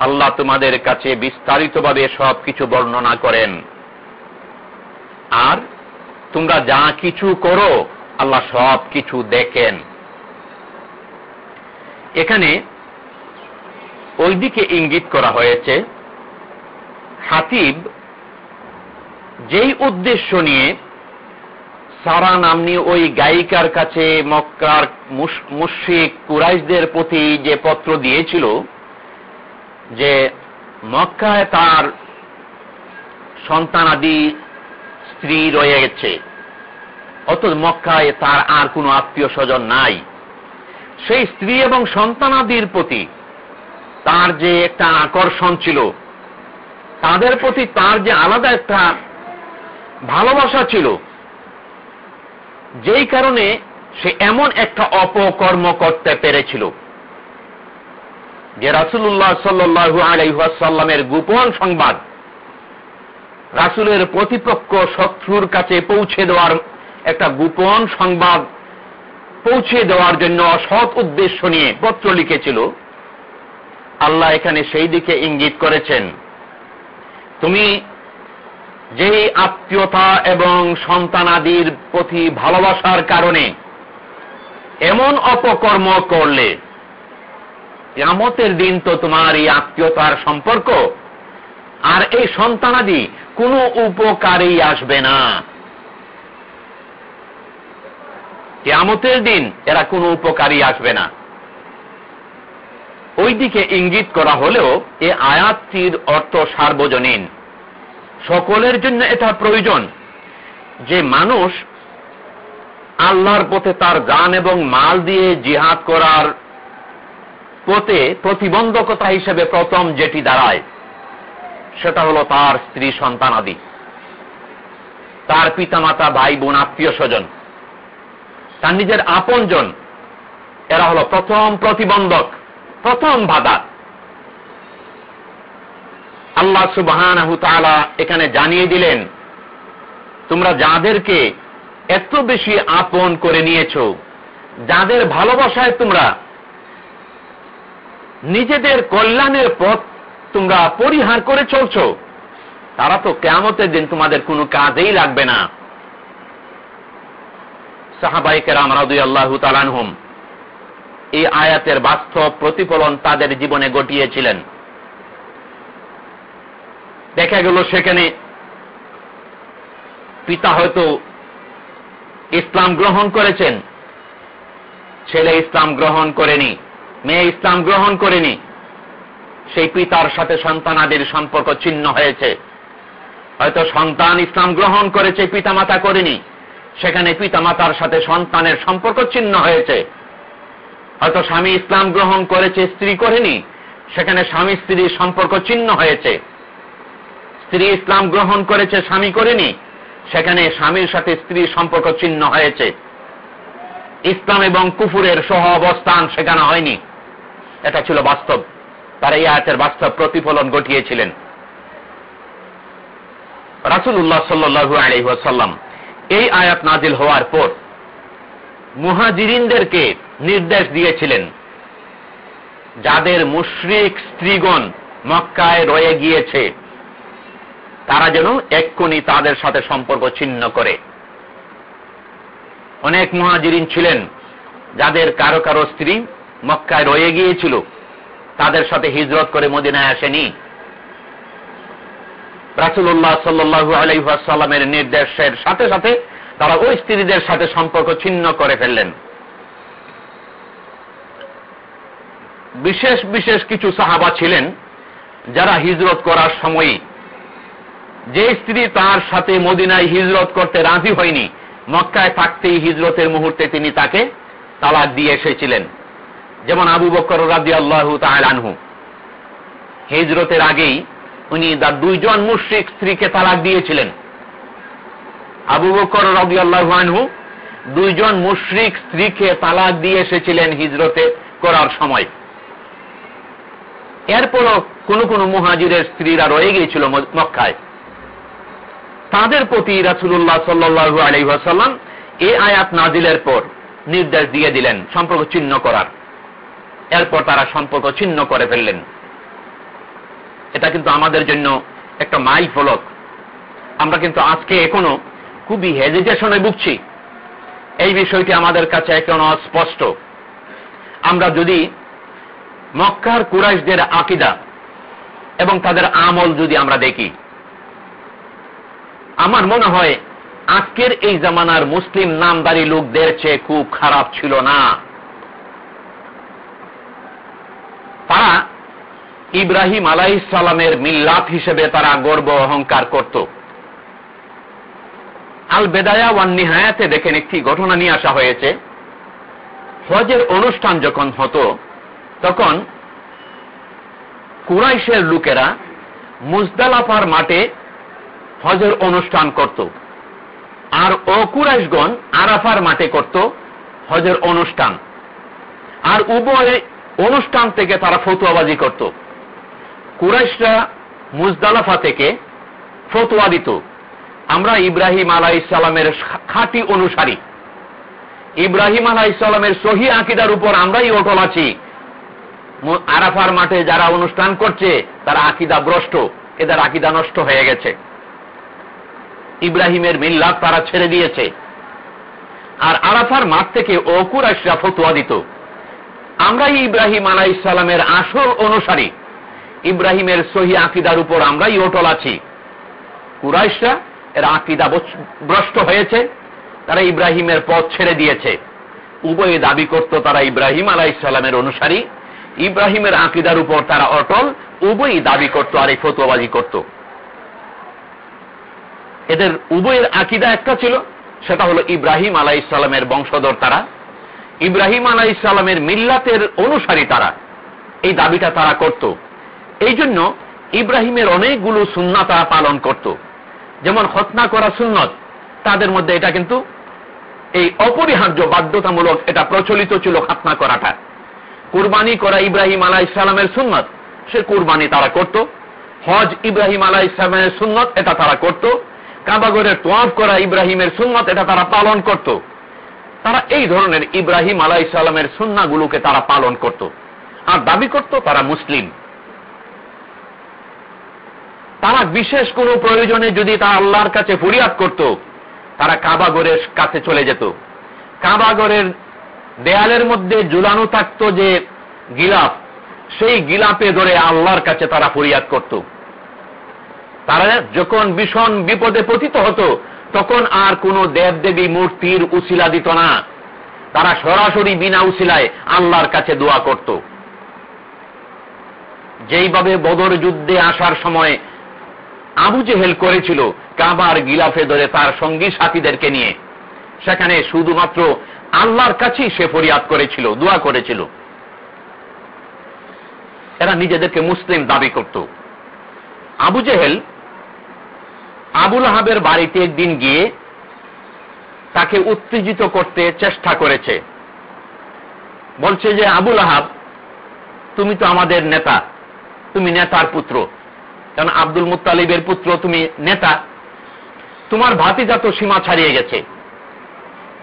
আল্লাহ তোমাদের কাছে বিস্তারিতভাবে সবকিছু বর্ণনা করেন। আর তোমরা যা কিছু করো, আল্লাহ সব কিছু দেখেন। এখানে ওইদিকে ইঙ্গিত করা হয়েছে, হাতিব যেই উদ্দেশ্য নিয়ে সারা নামনি ওই গায়িকার কাছে মক্কার মুশিক কুরাইশদের প্রতি যে পত্র দিয়েছিল যে মক্কায় তার সন্তানাদি স্ত্রী রয়ে গেছে। অত মক্কায় তার আর কোনো আত্মীয় স্বজন নাই। সেই স্ত্রী এবং সন্তানাদির প্রতি তার যে একটা আকর্ষণ ছিল, তাদের প্রতি তার যে আলাদা একটা ভালোবাসা ছিল যেই কারণে সে এমন একটা অপকর্ম করতে পেরেছিল যে রাসুল্লাহ সাল্লু আলাইসাল্লামের গোপন সংবাদ রাসুলের প্রতিপক্ষ শত্রুর কাছে পৌঁছে দেওয়ার একটা গোপন সংবাদ পৌঁছে দেওয়ার জন্য সৎ উদ্দেশ্য নিয়ে পত্র লিখেছিল। আল্লাহ এখানে সেই দিকে ইঙ্গিত করেছেন। তুমি যেই আত্মীয়তা এবং সন্তানাদির প্রতি ভালোবাসার কারণে এমন অপকর্ম করলে আমতের দিন তো তোমার এই আত্মীয়তার সম্পর্ক, আর এই সন্তানাদি কোনো উপকারেই আসবে না। কেয়ামতের দিন এরা কোনো উপকারী আসবে না। ওই দিকে ইঙ্গিত করা হলেও এ আয়াতটির অর্থ সার্বজনীন। সকলের জন্য এটা প্রয়োজন যে মানুষ আল্লাহর পথে তার গান এবং মাল দিয়ে জিহাদ করার পথে প্রতিবন্ধকতা হিসেবে প্রথম যেটি দাঁড়ায়, সেটা হলো তার স্ত্রী সন্তানাদি তার পিতামাতা, ভাই বোন, আত্মীয় স্বজন, তার নিজের আপনজন, এরা হলো প্রথম প্রতিবন্ধক, প্রথম বাধা। আল্লাহ সুবাহান এখানে জানিয়ে দিলেন, তোমরা যাদেরকে এত বেশি আপন করে নিয়েছ, যাদের ভালোবাসায় তোমরা নিজেদের কল্যাণের পথ তোমরা পরিহার করে চলছ, তারা তো কেমতের দিন তোমাদের কোনো কাজেই লাগবে না। সাহাবাইকের আমরাদুই আল্লাহ তালানহুম এই আয়াতের বাস্তব প্রতিফলন তাদের জীবনে ঘটিয়েছিলেন। দেখা গেল সেখানে পিতা হয়তো ইসলাম গ্রহণ করেছেন, ছেলে ইসলাম গ্রহণ করেনি, মেয়ে ইসলাম গ্রহণ করেনি, সেই পিতার সাথে সন্তানাদের সম্পর্ক ছিন্ন হয়েছে। হয়তো সন্তান ইসলাম গ্রহণ করেছে, পিতামাতা করেনি, সেখানে পিতামাতার সাথে সন্তানের সম্পর্ক ছিন্ন হয়েছে। হয়তো স্বামী ইসলাম গ্রহণ করেছে, স্ত্রী করেনি, সেখানে স্বামী স্ত্রীর সম্পর্ক ছিন্ন হয়েছে। স্ত্রী ইসলাম গ্রহণ করেছে, স্বামী করেনি, সেখানে স্বামীর সাথে স্ত্রীর সম্পর্ক ছিন্ন হয়েছে। ইসলাম এবং কুফুরের সহ অবস্থান সেখানে হয়নি। এটা ছিল বাস্তব। তারা এই আয়াতের বাস্তব প্রতিফলন ঘটিয়েছিলেন। রাসুল্লাহ সাল্লু আলহাসাল্লাম এই আয়াত নাজিল হওয়ার পর মুহাজিরিনদেরকে নির্দেশ দিয়েছিলেন, যাদের মুশ্রিক স্ত্রীগণ মক্কায় রয়ে গিয়েছে। তারা যেন এক্ষুনি তাদের সাথে সম্পর্ক ছিন্ন করে। অনেক মহাজিরিন ছিলেন, যাদের কারও কারও স্ত্রী মক্কায় রয়ে গিয়েছিল। তাদের সাথে হিজরত করে মদিনায় আসেনি। রাসুল্লাহ সাল্লু আলাইসাল্লামের নির্দেশের সাথে সাথে তারা ওই স্ত্রীদের সাথে সম্পর্ক ছিন্ন করে ফেললেন। বিশেষ বিশেষ কিছু সাহাবা ছিলেন, যারা হিজরত করার সময় যে স্ত্রী তার সাথে মদিনায় হিজরত করতে রাজি হয়নি, মক্কায় থাকতেই হিজরতের মুহূর্তে তিনি তাকে তালাক দিয়ে এসেছিলেন। যেমন আবু বকর রাজি আল্লাহ আনহু। হিজরতের আগেই উনি তার দুইজন মুশ্রিক স্ত্রীকে তালাক দিয়েছিলেন। আবু বকর রবি আল্লাহ আনহু দুইজন মুশ্রিক স্ত্রীকে তালাক দিয়ে এসেছিলেন হিজরতে করার সময়। এরপরও কোন কোন মুহাজিরের স্ত্রীরা রয়ে গিয়েছিল মক্কায়। তাদের প্রতি রাসুল্লাহ সাল্লু আলহাসাল্লাম এ আয়াত নাজিলের পর নির্দেশ দিয়ে দিলেন সম্পর্ক ছিন্ন করার। এরপর তারা সম্পর্ক ছিন্ন করে ফেললেন। এটা কিন্তু আমাদের জন্য একটা মাইল ফলক আমরা কিন্তু আজকে এখনও খুবই হেজিটেশনে ভুগছি। এই বিষয়টি আমাদের কাছে এখনও স্পষ্ট। আমরা যদি মক্কার কুরাইশদের আকিদা এবং তাদের আমল যদি আমরা দেখি আমার মনে হয় আজকের এই জামানার মুসলিম নামদারি লোকদের চেয়ে খুব খারাপ ছিল না। তারা ইব্রাহিম আলাইসালামের মিল্লাত হিসেবে তারা গর্ব অহংকার করত। আল বেদায়া ওয়ান নিহায়াতে দেখেন একটি ঘটনা নিয়ে আসা হয়েছে। হজের অনুষ্ঠান যখন হতো, তখন কুরাইশের লোকেরা মুজদালাফার মাঠে হজের অনুষ্ঠান করত। আর অকুরাইশগণ আরাফার মাঠে করত হজের অনুষ্ঠান। আর উভয় অনুষ্ঠান থেকে তারা ফতুয়াবাজি করত। কুরাইশরা মুজদালাফা থেকে ফতুয়া দিত। আমরা ইব্রাহিম আলাহ ইসলামের খাঁটি অনুসারী। ইব্রাহিম আলাহ ইসলামের সহি আকিদার উপর আমরাই অটল আছি। আরাফার মাঠে যারা অনুষ্ঠান করছে, তারা আকিদা ভ্রষ্ট এদের আকিদা নষ্ট হয়ে গেছে। ইব্রাহিমের মিল্লাত তারা ছেড়ে দিয়েছে। আর আরাফার মাঠ থেকে অকুরাইশরা ফতুয়া দিত। আমরাই ইব্রাহিম আলাহ ইসলামের আসল অনুসারী। ইব্রাহিমের সহি আকিদার উপর আমরাই অটল আছি। কুরাইশরা এর আকিদা ভ্রষ্ট হয়েছে, তারা ইব্রাহিমের পথ ছেড়ে দিয়েছে। উভয়ে দাবি করত তারা ইব্রাহিম আলাহ ইসলামের অনুসারী। ইব্রাহিমের আকিদার উপর তারা অটল, উভয়ই দাবি করত আর এই ফতুয়াবাজি করত। এদের উভয়ের আকিদা একটা ছিল, সেটা হলো ইব্রাহিম আলাহ ইসলামের বংশধর তারা। ইব্রাহিম আলাহ ইসলামের মিল্লাতের অনুসারী তারা। এই দাবিটা তারা করত। এই জন্য ইব্রাহিমের অনেকগুলো সুন্না তারা পালন করত। যেমন হতনা করা সুন্নত তাদের মধ্যে এটা কিন্তু এই অপরিহার্য বাধ্যতামূলক এটা প্রচলিত ছিল খাতনা করাটা। কুরবানি করা ইব্রাহিম আলাহ ইসলামের সুন্নত সে কুরবানি তারা করত। হজ ইব্রাহিম আলাহ ইসলামের সুন্নত এটা তারা করত। কাবাগরের তোয়াফ করা ইব্রাহিমের সুন্নত এটা তারা পালন করত। তারা এই ধরনের ইব্রাহিম আলাহ ইসলামের সুন্নাগুলোকে তারা পালন করত। আর দাবি করত তারা মুসলিম। তারা বিশেষ কোনো প্রয়োজনে যদি তারা আল্লাহর কাছে ফরিয়াদ করত, তারা কাবাগরের কাছে চলে যেত। কাবাগরের দেয়ালের মধ্যে ঝুলানো থাকত যে গিলাফ সেই গিলাপে ধরে আল্লাহর কাছে তারা ফরিয়াদ করত। তারা যখন ভীষণ বিপদে পতিত হতো, তখন আর কোন দেবদেবী মূর্তির উশিলা দিত না। তারা সরাসরি বিনা উশিলায় আল্লাহর কাছে দোয়া করত। যেইভাবে বদর যুদ্ধে আসার সময় আবু জেহেল করেছিল কাবার গিলাফে ধরে তার সঙ্গী সাথীদেরকে নিয়ে। সেখানে শুধুমাত্র আল্লাহর কাছেই সে ফরিয়াদ করেছিল, দোয়া করেছিল। এরা নিজেদেরকে মুসলিম দাবি করত। আবু জেহেল আবুল আহাবের বাড়িতে একদিন গিয়ে তাকে উত্তেজিত করতে চেষ্টা করেছে। বলছে যে, আবুল আহাব, তুমি তো আমাদের নেতা, তুমি নেতার পুত্র। কারণ আব্দুল মুতালিবের পুত্র, তুমি নেতা। তোমার ভাতিজা তো সীমা ছাড়িয়ে গেছে।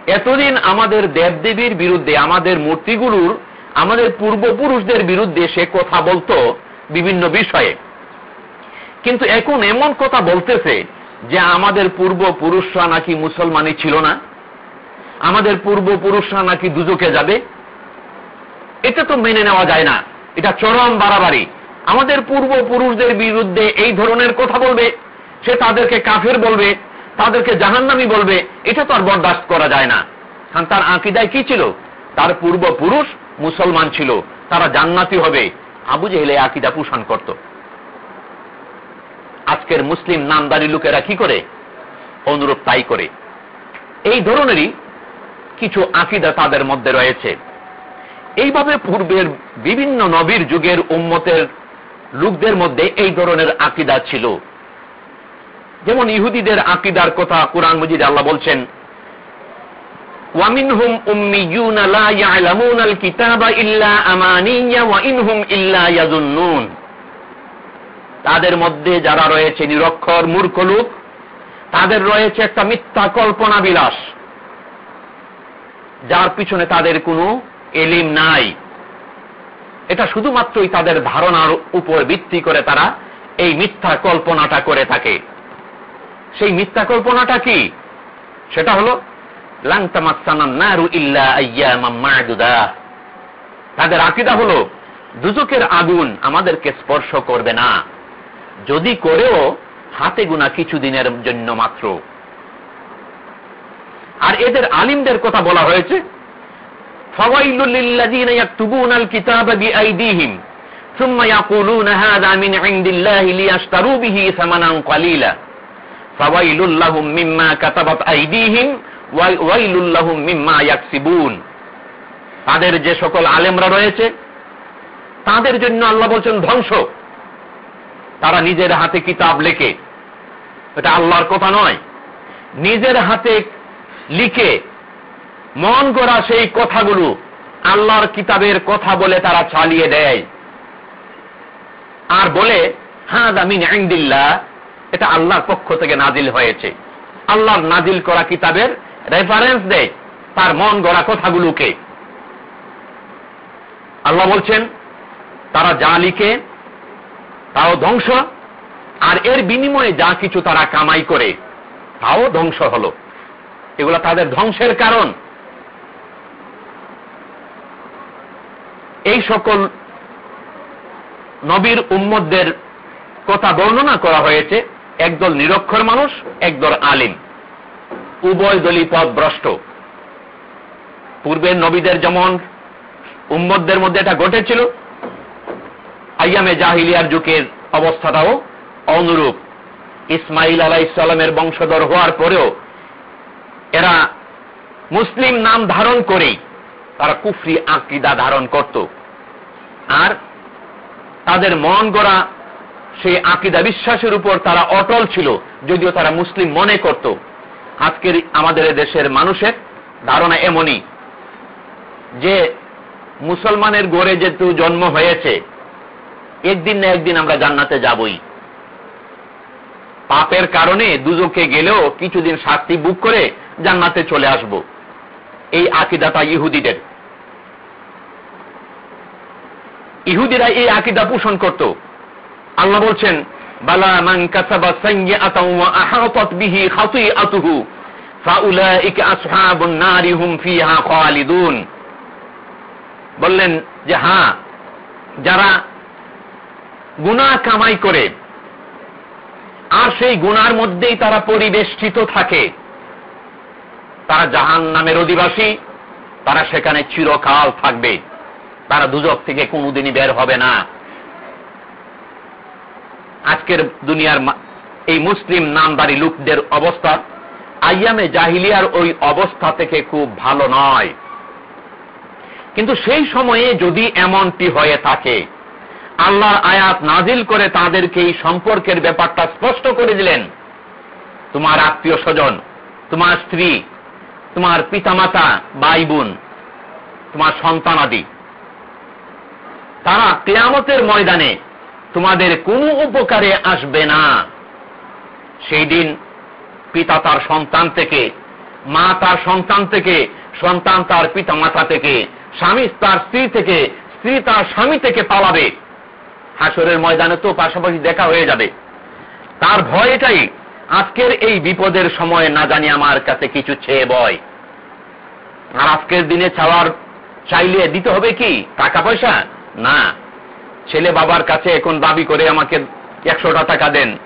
এতদিন আমাদের দেবদেবীর বিরুদ্ধে, আমাদের মূর্তিগুলোর আমাদের পূর্বপুরুষদের বিরুদ্ধে সে কথা বলতো বিভিন্ন বিষয়ে। কিন্তু এখন এমন কথা বলতেছে যে আমাদের পূর্বপুরুষরা নাকি মুসলমানই ছিল না? আমাদের পূর্বপুরুষরা নাকি দুজকে যাবে? এটা তো মেনে নেওয়া যায় না। এটা চরম বাড়াবাড়ি। আমাদের পূর্বপুরুষদের বিরুদ্ধে এই ধরনের কথা বলবে, সে তাদেরকে কাফের বলবে, তাদেরকে জাহান্নামি বলবে, এটা তো আর বরদাস্ত করা যায় না। কারণ তার আঁকিদায় কি ছিল? তার পূর্বপুরুষ মুসলমান ছিল, তারা জান্নাতি হবে। আবু জেহেলে আকিদা পোষণ করত। আজকের মুসলিম নামদারি লোকেরা কি করে? অনুরূপ তাই করে। এই ধরনেরই কিছু আকিদা তাদের মধ্যে রয়েছে। এইভাবে পূর্বের বিভিন্ন নবীর যুগের উম্মতের লোকদের মধ্যে এই ধরনের আকিদা ছিল। যেমন ইহুদিদের আকিদার কথা কোরআন মজিদ আল্লাহ বলছেন কিতাবা ইল্লা ইয়াজুন্নুন। তাদের মধ্যে যারা রয়েছে নিরক্ষর, মূর্খ লোক, তাদের রয়েছে একটা মিথ্যা কল্পনা বিলাস। যার পিছনে তাদের কোনো এলিম নাই। এটা শুধুমাত্রই তাদের ধারণার উপর ভিত্তি করে তারা এই মিথ্যা কল্পনাটা করে থাকে। সেই মিথ্যা কল্পনাটা কি? সেটা হলো তাদের আকিদা হলো, দুজকের আগুন আমাদেরকে স্পর্শ করবে না। যদি করেও হাতে গুনা কিছুদিনের জন্য মাত্র আর এদের আলিমদের কথা বলা হয়েছে ثم يقولون هذا من عند الله ليشتروا به ثمنا قليلا فويل لهم مما كتبت أيديهم وويل لهم مما يكسبون তাদের যে সকল আলেমরা রয়েছে তাদের জন্য আল্লাহ বলছেন ধ্বংস তারা নিজের হাতে কিতাব লেখে। এটা আল্লাহর কথা নয়। নিজের হাতে লিখে মন করা সেই কথাগুলো আল্লাহর কিতাবের কথা বলে তারা চালিয়ে দেয়। আর বলে হ্যাঁ দামিন আইন্দিল্লা এটা আল্লাহর পক্ষ থেকে নাজিল হয়েছে। আল্লাহর নাজিল করা কিতাবের রেফারেন্স দেয় তার মন গড়া কথাগুলোকে। আল্লাহ বলছেন, তারা যা লিখে তাও ধ্বংস। আর এর বিনিময়ে যা কিছু তারা কামাই করে, তাও ধ্বংস হলো। এগুলো তাদের ধ্বংসের কারণ। এই সকল নবীর উম্মদের কথা বর্ণনা করা হয়েছে, একদল নিরক্ষর মানুষ, একদল আলিম। উভয় দলই পথ ভ্রষ্ট পূর্বের নবীদের যেমন উম্মদের মধ্যে এটা ঘটেছিল আইয়ামে জাহিলিয়ার যুগের অবস্থাটাও অনুরূপ। ইসমাইল আলাহ ইসলামের বংশধর হওয়ার পরেও এরা মুসলিম নাম ধারণ করেই তারা কুফরি আকিদা ধারণ করত। আর তাদের মন গড়া সেই আকিদা বিশ্বাসের উপর তারা অটল ছিল, যদিও তারা মুসলিম মনে করত। আজকের আমাদের দেশের মানুষের ধারণা এমনই যে মুসলমানের গড়ে যেহেতু জন্ম হয়েছে একদিন না একদিন আমরা জান্নাতে যাবই। পাপের কারণে দুজকে গেলেও কিছুদিন শাস্তি বুক করে জান্নাতে চলে আসব। এই আকিদাটা ইহুদিদের। ইহুদিরা এই আকিদা পোষণ করত। আল্লাহ বলছেন, বালা মান কাসাবা সাইয়্যাতাও ওয়া আহাতাত বিহি খাতিআতুহু, ফাউলাইকা আসহাবুন নারি হুম ফিহা খালিদুন। বললেন যে হ্যাঁ যারা গুনাহ কামাই করে। আর সেই গুনার মধ্যেই তারা পরিবেষ্টিত থাকে। তারা জাহান নামের অধিবাসী, তারা সেখানে চিরকাল থাকবে। তারা দুজক থেকে কোনোদিনই বের হবে না। আজকের দুনিয়ার এই মুসলিম নামদারি লোকদের অবস্থা, আইয়ামে জাহিলিয়ার ওই অবস্থা থেকে খুব ভালো নয়। কিন্তু সেই সময়ে যদি এমনটি হয়ে থাকে আল্লাহর আয়াত নাজিল করে তাদেরকে এই সম্পর্কের ব্যাপারটা স্পষ্ট করে দিলেন। তোমার আত্মীয় স্বজন, তোমার স্ত্রী, তোমার পিতামাতা ভাই বোন তোমার সন্তান আদি। তারা কেয়ামতের ময়দানে তোমাদের কোনো উপকারে আসবে না। সেই দিন পিতা তার সন্তান থেকে, মা তার সন্তান থেকে, সন্তান তার পিতা মাতা থেকে, স্বামী তার স্ত্রী থেকে, স্ত্রী তার স্বামী থেকে পালাবে। হাসরের ময়দানে তো পাশাপাশি দেখা হয়ে যাবে। তার ভয় এটাই, আজকের এই বিপদের সময় না জানি আমার কাছে কিছু ছেয়ে বয়। আর আজকের দিনে চাওয়ার চাইলে দিতে হবে কি? টাকা পয়সা না। ছেলে বাবার কাছে এখন দাবি করে আমাকে একশোটা টাকা দেন।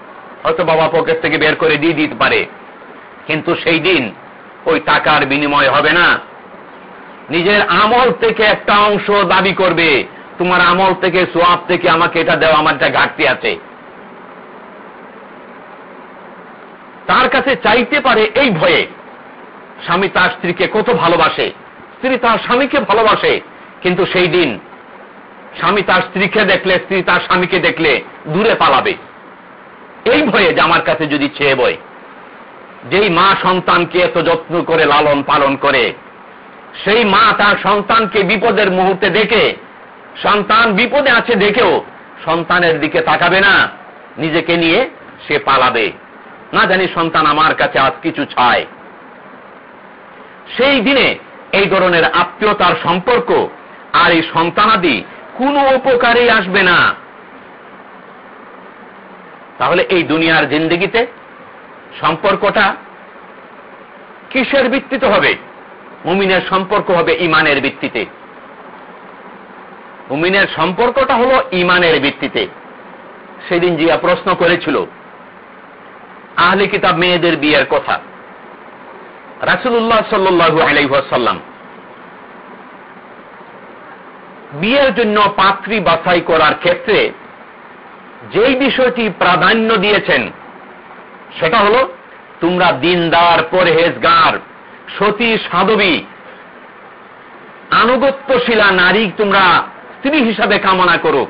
হয়তো বাবা পকেট থেকে বের করে দিয়ে দিতে পারে। কিন্তু সেই দিন ওই টাকার বিনিময় হবে না। নিজের আমল থেকে একটা অংশ দাবি করবে। তোমার আমল থেকে, সোয়াব থেকে আমাকে এটা দেওয়া, আমার যা ঘাটতি আছে। তার কাছে চাইতে পারে এই ভয়ে, স্বামী তার স্ত্রীকে কত ভালোবাসে। স্ত্রী তার স্বামীকে ভালোবাসে, কিন্তু সেই দিন স্বামী তার স্ত্রীকে দেখলে, স্ত্রী তার স্বামীকে দেখলে দূরে পালাবে। এই ভয়ে যে আমার কাছে যদি চেয়ে বয়, যেই মা সন্তানকে এত যত্ন করে, লালন পালন করে, সেই মা তার সন্তানকে বিপদের মুহূর্তে দেখে সন্তান বিপদে আছে দেখেও সন্তানের দিকে তাকাবে না। নিজেকে নিয়ে সে পালাবে। না জানি সন্তান আমার কাছে আজ কিছু চায়। সেই দিনে এই ধরনের আত্মীয়তার সম্পর্ক আর এই সন্তানাদি কোনো উপকারে আসবে না। তাহলে এই দুনিয়ার জিন্দগিতে সম্পর্কটা কিসের ভিত্তিতে হবে? মুমিনের সম্পর্ক হবে ইমানের ভিত্তিতে। মুমিনের সম্পর্কটা হলো ইমানের ভিত্তিতে। সেদিন জিয়া প্রশ্ন করেছিল, আহলে কিতাব মেয়েদের বিয়ের কথা। রাসুল্লাহ সাল্লু আলাইসাল্লাম বিয়ের জন্য পাত্রী বাছাই করার ক্ষেত্রে যেই বিষয়টি প্রাধান্য দিয়েছেন, সেটা হল, তোমরা দিনদার, পরহেজগার, সতী, সাধবী, আনুগত্যশীলা নারী তোমরা স্ত্রী হিসাবে কামনা করো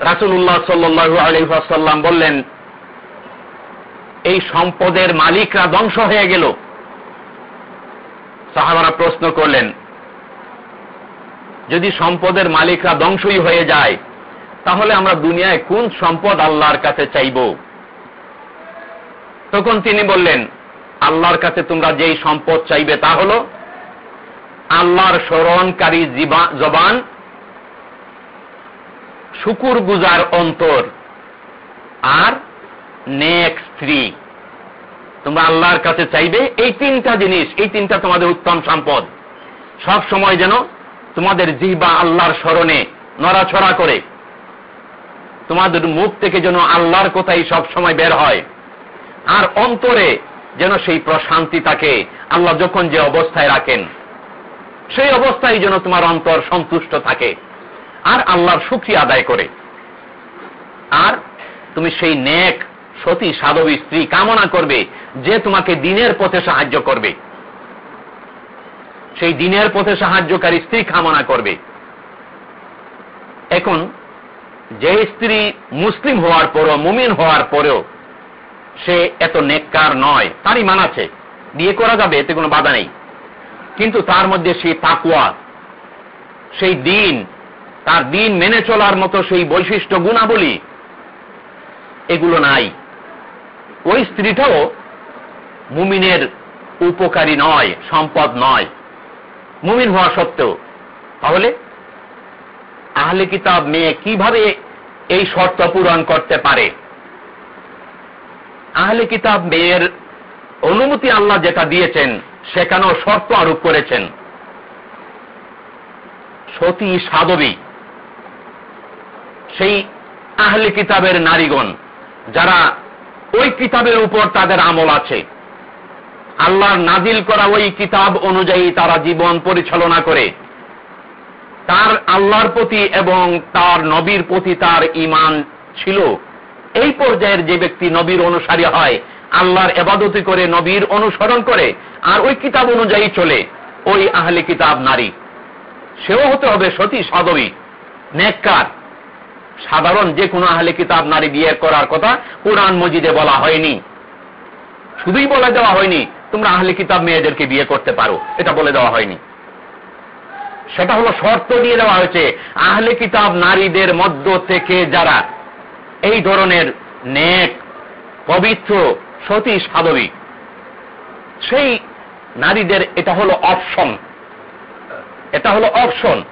রাসুল্লাহ সাল্লু আলহাসাল্লাম বললেন, এই সম্পদের মালিকরা ধ্বংস হয়ে গেল। সাহাবারা প্রশ্ন করলেন, যদি সম্পদের মালিকরা ধ্বংসই হয়ে যায়, তাহলে আমরা দুনিয়ায় কোন সম্পদ আল্লাহর কাছে চাইব? তখন তিনি বললেন, আল্লাহর কাছে তোমরা যেই সম্পদ চাইবে তা হল আল্লাহর স্মরণকারী জবান শুকুর গুজার অন্তর আর নেক স্ত্রী। তোমরা আল্লাহর কাছে চাইবে এই তিনটা জিনিস, এই তিনটা তোমাদের উত্তম সম্পদ। সব সময় যেন তোমাদের জিহবা আল্লাহর স্মরণে নড়াছড়া করে। তোমাদের মুখ থেকে যেন আল্লাহর কথাই সব সময় বের হয়। আর অন্তরে যেন সেই প্রশান্তি থাকে, আল্লাহ যখন যে অবস্থায় রাখেন। সেই অবস্থায় যেন তোমার অন্তর সন্তুষ্ট থাকে আর আল্লাহর সুক্রিয়া আদায় করে। আর তুমি সেই নেক, সতী, সাধবী স্ত্রী কামনা করবে যে তোমাকে দিনের পথে সাহায্য করবে। সেই দিনের পথে সাহায্যকারী স্ত্রী কামনা করবে। এখন যে স্ত্রী মুসলিম হওয়ার পরও, মুমিন হওয়ার পরেও সে এত নেককার নয় তার ইমান আছে। বিয়ে করা যাবে, এতে কোনো বাধা নেই। কিন্তু তার মধ্যে সেই তাকুয়া সেই দিন, তার দিন মেনে চলার মতো সেই বৈশিষ্ট্য, গুণাবলী, এগুলো নাই। ওই স্ত্রীটাও মুমিনের উপকারী নয়, সম্পদ নয়। মুমিন হওয়া সত্ত্বেও। তাহলে আহলে কিতাব মেয়ে কীভাবে এই শর্ত পূরণ করতে পারে? আহলে কিতাব মেয়ের অনুমতি আল্লাহ যেটা দিয়েছেন সেখানেও শর্ত আরোপ করেছেন। সতী সাধবী, সেই আহলে কিতাবের নারীগণ, যারা ওই কিতাবের উপর তাদের আমল আছে। আল্লাহর নাজিল করা ওই কিতাব অনুযায়ী তারা জীবন পরিচালনা করে। তার আল্লাহর প্রতি এবং তার নবীর প্রতি তার ইমান ছিল। এই পর্যায়ের যে ব্যক্তি নবীর অনুসারী হয় আল্লাহর এবাদতি করে, নবীর অনুসরণ করে, আর ওই কিতাব অনুযায়ী চলে, ওই আহলে কিতাব নারী। সেও হতে হবে সতী, সাধবী, নেককার। সাধারণ যে কোনো আহলে কিতাব নারী বিয়ে করার কথা কোরআন মজিদে বলা হয়নি। শুধুই বলে দেওয়া হয়নি, তোমরা আহলে কিতাব মেয়েদেরকে বিয়ে করতে পারো, এটা বলে দেওয়া হয়নি। সেটা হলো শর্ত দিয়ে দেওয়া হয়েছে, আহলে কিতাব নারীদের মধ্য থেকে যারা এই ধরনের নেক, পবিত্র সতী সাধবী। সেই নারীদের এটা হলো অপশন এটা হলো অপশন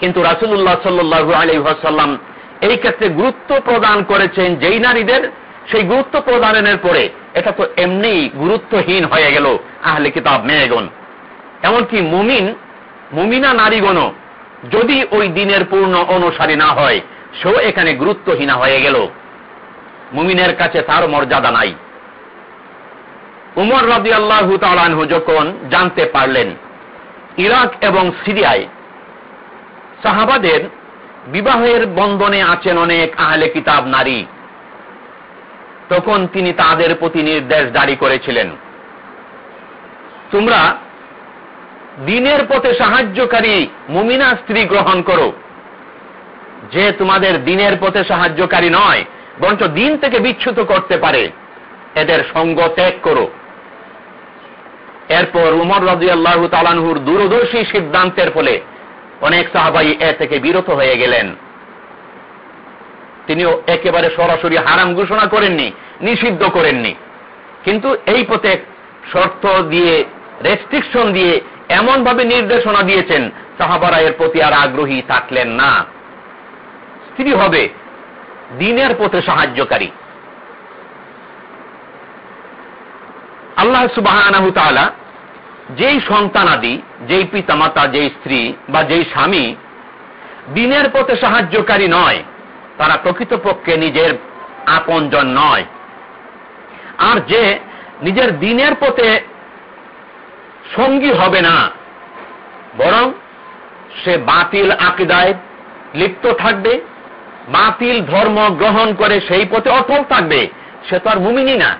কিন্তু রাসুল্লাহ সাল্লু আলহাসাল্লাম এই ক্ষেত্রে গুরুত্ব প্রদান করেছেন যেই নারীদের, সেই গুরুত্ব প্রদানের পরে এটা তো এমনি গুরুত্বহীন হয়ে গেল আহলে কিতাব মেয়েগণ। এমনকি মুমিন, মুমিনা নারীগণ যদি ওই দিনের পূর্ণ অনুসারী না হয়, সেও এখানে গুরুত্বহীনা হয়ে গেল। মুমিনের কাছে তার মর্যাদা নাই। উমর রবি আল্লাহ তালানহু যখন জানতে পারলেন ইরাক এবং সিরিয়ায় সাহাবাদের বিবাহের বন্ধনে আছেন অনেক আহলে কিতাব নারী, তখন তিনি তাদের প্রতি নির্দেশ জারি করেছিলেন। তোমরা দিনের পথে সাহায্যকারী মুমিনা স্ত্রী গ্রহণ করো, যে তোমাদের দিনের পথে সাহায্যকারী নয়। বরঞ্চ দিন থেকে বিচ্ছুত করতে পারে। এদের সঙ্গ ত্যাগ করো। এরপর উমর রাজি আল্লাহ তালানহুর দূরদর্শী সিদ্ধান্তের ফলে অনেক সাহাবাই এ থেকে বিরত হয়ে গেলেন। তিনিও একেবারে সরাসরি হারাম ঘোষণা করেননি, নিষিদ্ধ করেননি। কিন্তু এই পথে শর্ত দিয়ে রেস্ট্রিকশন দিয়ে এমন ভাবে নির্দেশনা দিয়েছেন, সাহাবারা এর প্রতি আর আগ্রহী থাকলেন না। স্ত্রী হবে দিনের পথে সাহায্যকারী। আল্লাহ সুবাহ যেই সন্তানাদি, যেই পিতামাতা, যেই স্ত্রী বা যেই স্বামী দিনের পথে সাহায্যকারী নয়, তারা প্রকৃতপক্ষে নিজের আপনজন নয়। আর যে নিজের দিনের পথে সঙ্গী হবে না, বরং সে বাতিল আকিদায় লিপ্ত থাকবে বাতিল ধর্ম গ্রহণ করে সেই পথে অটল থাকবে, সে তো আর মুমিনি না।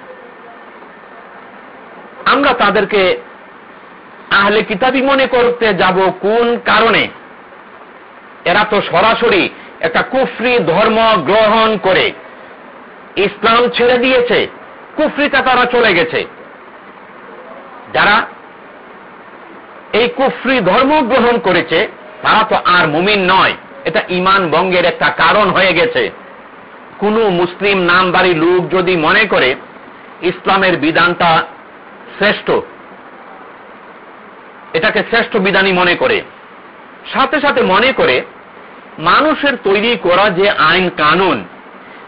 আমরা তাদেরকে আহলে কিতাবি মনে করতে যাব কোন কারণে? এরা তো সরাসরি একটা কুফরি ধর্ম গ্রহণ করে। ইসলাম ছেড়ে দিয়েছে, কুফরিতে তারা চলে গেছে। যারা এই কুফরি ধর্ম গ্রহণ করেছে, তারা তো আর মুমিন নয়। এটা ইমান বঙ্গের একটা কারণ হয়ে গেছে। কোন মুসলিম নামদারি লোক যদি মনে করে, ইসলামের বিধানটা শ্রেষ্ঠ, এটাকে শ্রেষ্ঠ বিধানই মনে করে। সাথে সাথে মনে করে, মানুষের তৈরি করা যে আইন কানুন,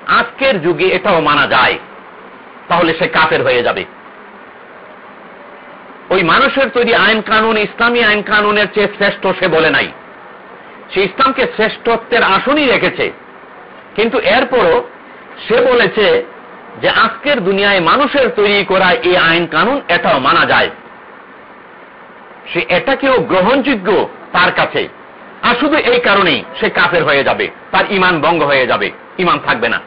আজকের যুগে এটাও মানা যায়। তাহলে সে কাফের হয়ে যাবে। ওই মানুষের তৈরি আইন কানুন, ইসলামী আইন কানুনের চেয়ে শ্রেষ্ঠ সে বলে নাই। সে ইসলামকে শ্রেষ্ঠত্বের আসনই রেখেছে। কিন্তু এরপরও সে বলেছে যে আজকের দুনিয়ায় মানুষের তৈরি করা এই আইন কানুন এটাও মানা যায়। সে এটাকেও গ্রহণযোগ্য তার কাছে। আর শুধু এই কারণেই সে কাফের হয়ে যাবে, তার ইমান বঙ্গ হয়ে যাবে ইমান থাকবে না।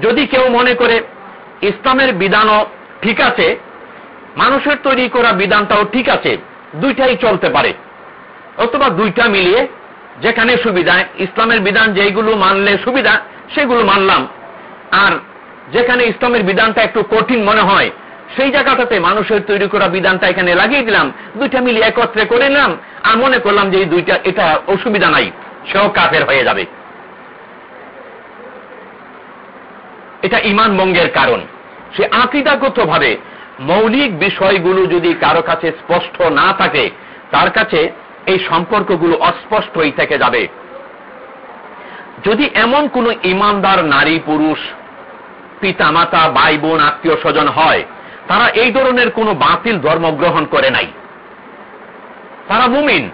যদি কেউ মনে করে ইসলামের বিধানও ঠিক আছে, মানুষের তৈরি করা বিধানটাও ঠিক আছে দুইটাই চলতে পারে। অথবা দুইটা মিলিয়ে যেখানে সুবিধা, ইসলামের বিধান যেগুলো মানলে সুবিধা, সেগুলো মানলাম। আর যেখানে ইসলামের বিধানটা একটু কঠিন মনে হয়, সেই জায়গাটাতে মানুষের তৈরি করা বিধানটা এখানে লাগিয়ে দিলাম, দুইটা মিলিয়ে একত্রে করে নিলাম, আর মনে করলাম যে এই দুইটা, এটা অসুবিধা নাই, সেও কাফের হয়ে যাবে। এটা ইমান মঙ্গের কারণ। সে আকিদাগত ভাবে মৌলিক বিষয়গুলো যদি কারও কাছে স্পষ্ট না থাকে, তার কাছে এই সম্পর্কগুলো অস্পষ্টই থেকে যাবে। যদি এমন কোন ইমানদার নারী, পুরুষ, পিতামাতা ভাই বোন আত্মীয় স্বজন হয়, তারা এই ধরনের কোন বাতিল ধর্ম গ্রহণ করে নাই। তারা মুমিন,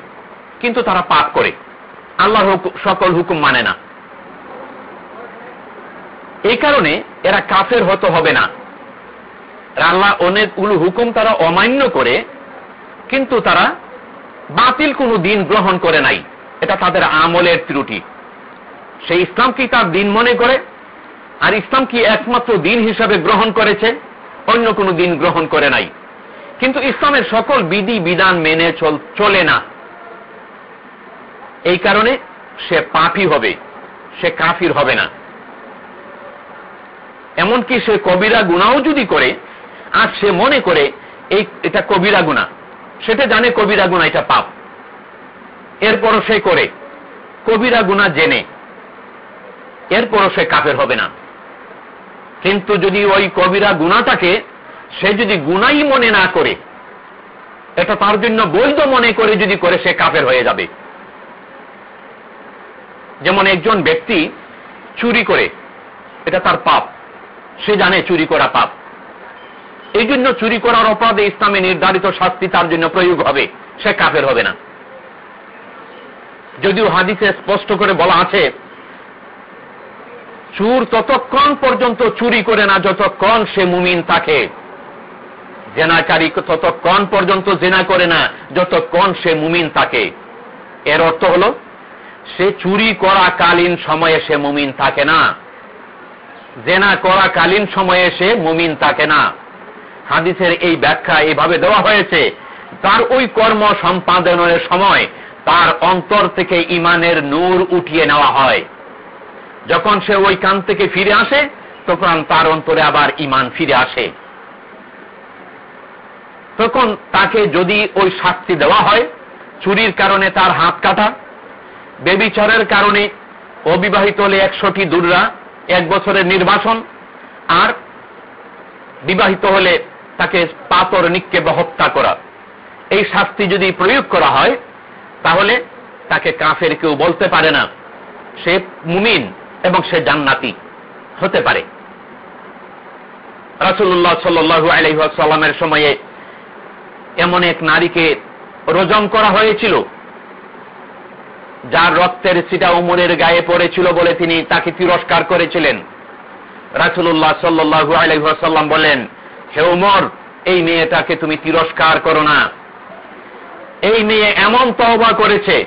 কিন্তু তারা পাপ করে। আল্লাহ সকল হুকুম মানে না। এই কারণে এরা কাফের হতে হবে না। আল্লাহ অনেকগুলো হুকুম তারা অমান্য করে, কিন্তু তারা বাতিল কোনো দিন গ্রহণ করে নাই। এটা তাদের আমলের ত্রুটি। সেই ইসলাম কি তার দিন মনে করে? আর ইসলাম কি একমাত্র দিন হিসাবে গ্রহণ করেছে? অন্য কোনো দিন গ্রহণ করে নাই। কিন্তু ইসলামের সকল বিধি, বিধান মেনে চলে না। এই কারণে সে পাপি হবে, সে কাফির হবে না। এমনকি সে কবিরা গুণাও যদি করে আর সে মনে করে, এই, এটা কবিরা গুণা। সেটা জানে কবিরা গুণা, এটা পাপ। এরপরও সে করে, কবিরা গুণা জেনে। এরপরও সে কাফের হবে না। কিন্তু যদি ওই কবিরা গুণাটাকে সে যদি গুণাই মনে না করে, এটা তার জন্য বৈধ মনে করে যদি করে, সে কাফের হয়ে যাবে। যেমন একজন ব্যক্তি চুরি করে, এটা তার পাপ। সে জানে চুরি করা পাপ। এই জন্য চুরি করার অপরাধে ইসলামে নির্ধারিত শাস্তি তার জন্য প্রয়োগ হবে, সে কাফের হবে না। যদিও হাদিসে স্পষ্ট করে বলা আছে, চুর ততক্ষণ পর্যন্ত চুরি করে না, যতক্ষণ সে মুমিন থাকে। জেনাকারী ততক্ষণ পর্যন্ত জেনা করে না, যতক্ষণ সে মুমিন থাকে। এর অর্থ হল, সে চুরি করাকালীন সময়ে সে মুমিন থাকে না। জেনা করা করাকালীন সময়ে সে মুমিন থাকে না। হাদিসের এই ব্যাখ্যা এইভাবে দেওয়া হয়েছে, তার ওই কর্ম সম্পাদনের সময় তার অন্তর থেকে ইমানের নূর উঠিয়ে নেওয়া হয়। যখন সে ওই কান থেকে ফিরে আসে, তখন তার অন্তরে আবার ইমান ফিরে আসে। তখন তাকে যদি ওই শাস্তি দেওয়া হয়, চুরির কারণে তার হাত কাটা, বেবিচারের কারণে অবিবাহিত হলে একশোটি দুর্রা, এক বছরের নির্বাসন, আর বিবাহিত হলে তাকে পাতর নিক্ষেপ হত্যা করা। এই শাস্তি যদি প্রয়োগ করা হয়, তাহলে তাকে কাফের কেউ বলতে পারে না। সে মুমিন এবং সে জান্নাতি হতে পারে। রাসুল্লাহ সাল্লু আলহামের সময়ে এমন এক নারীকে রোজম করা হয়েছিল, যার রক্তের সিটা উমরের গায়ে পড়েছিল বলে তিনি তাকে তিরস্কার করেছিলেন। রাসুল্লাহ সাল্লু আলহাম বলেন হে উমর এই মেয়েটাকে তুমি তিরস্কার করো না। এই মেয়ে এমন তহবা করেছে,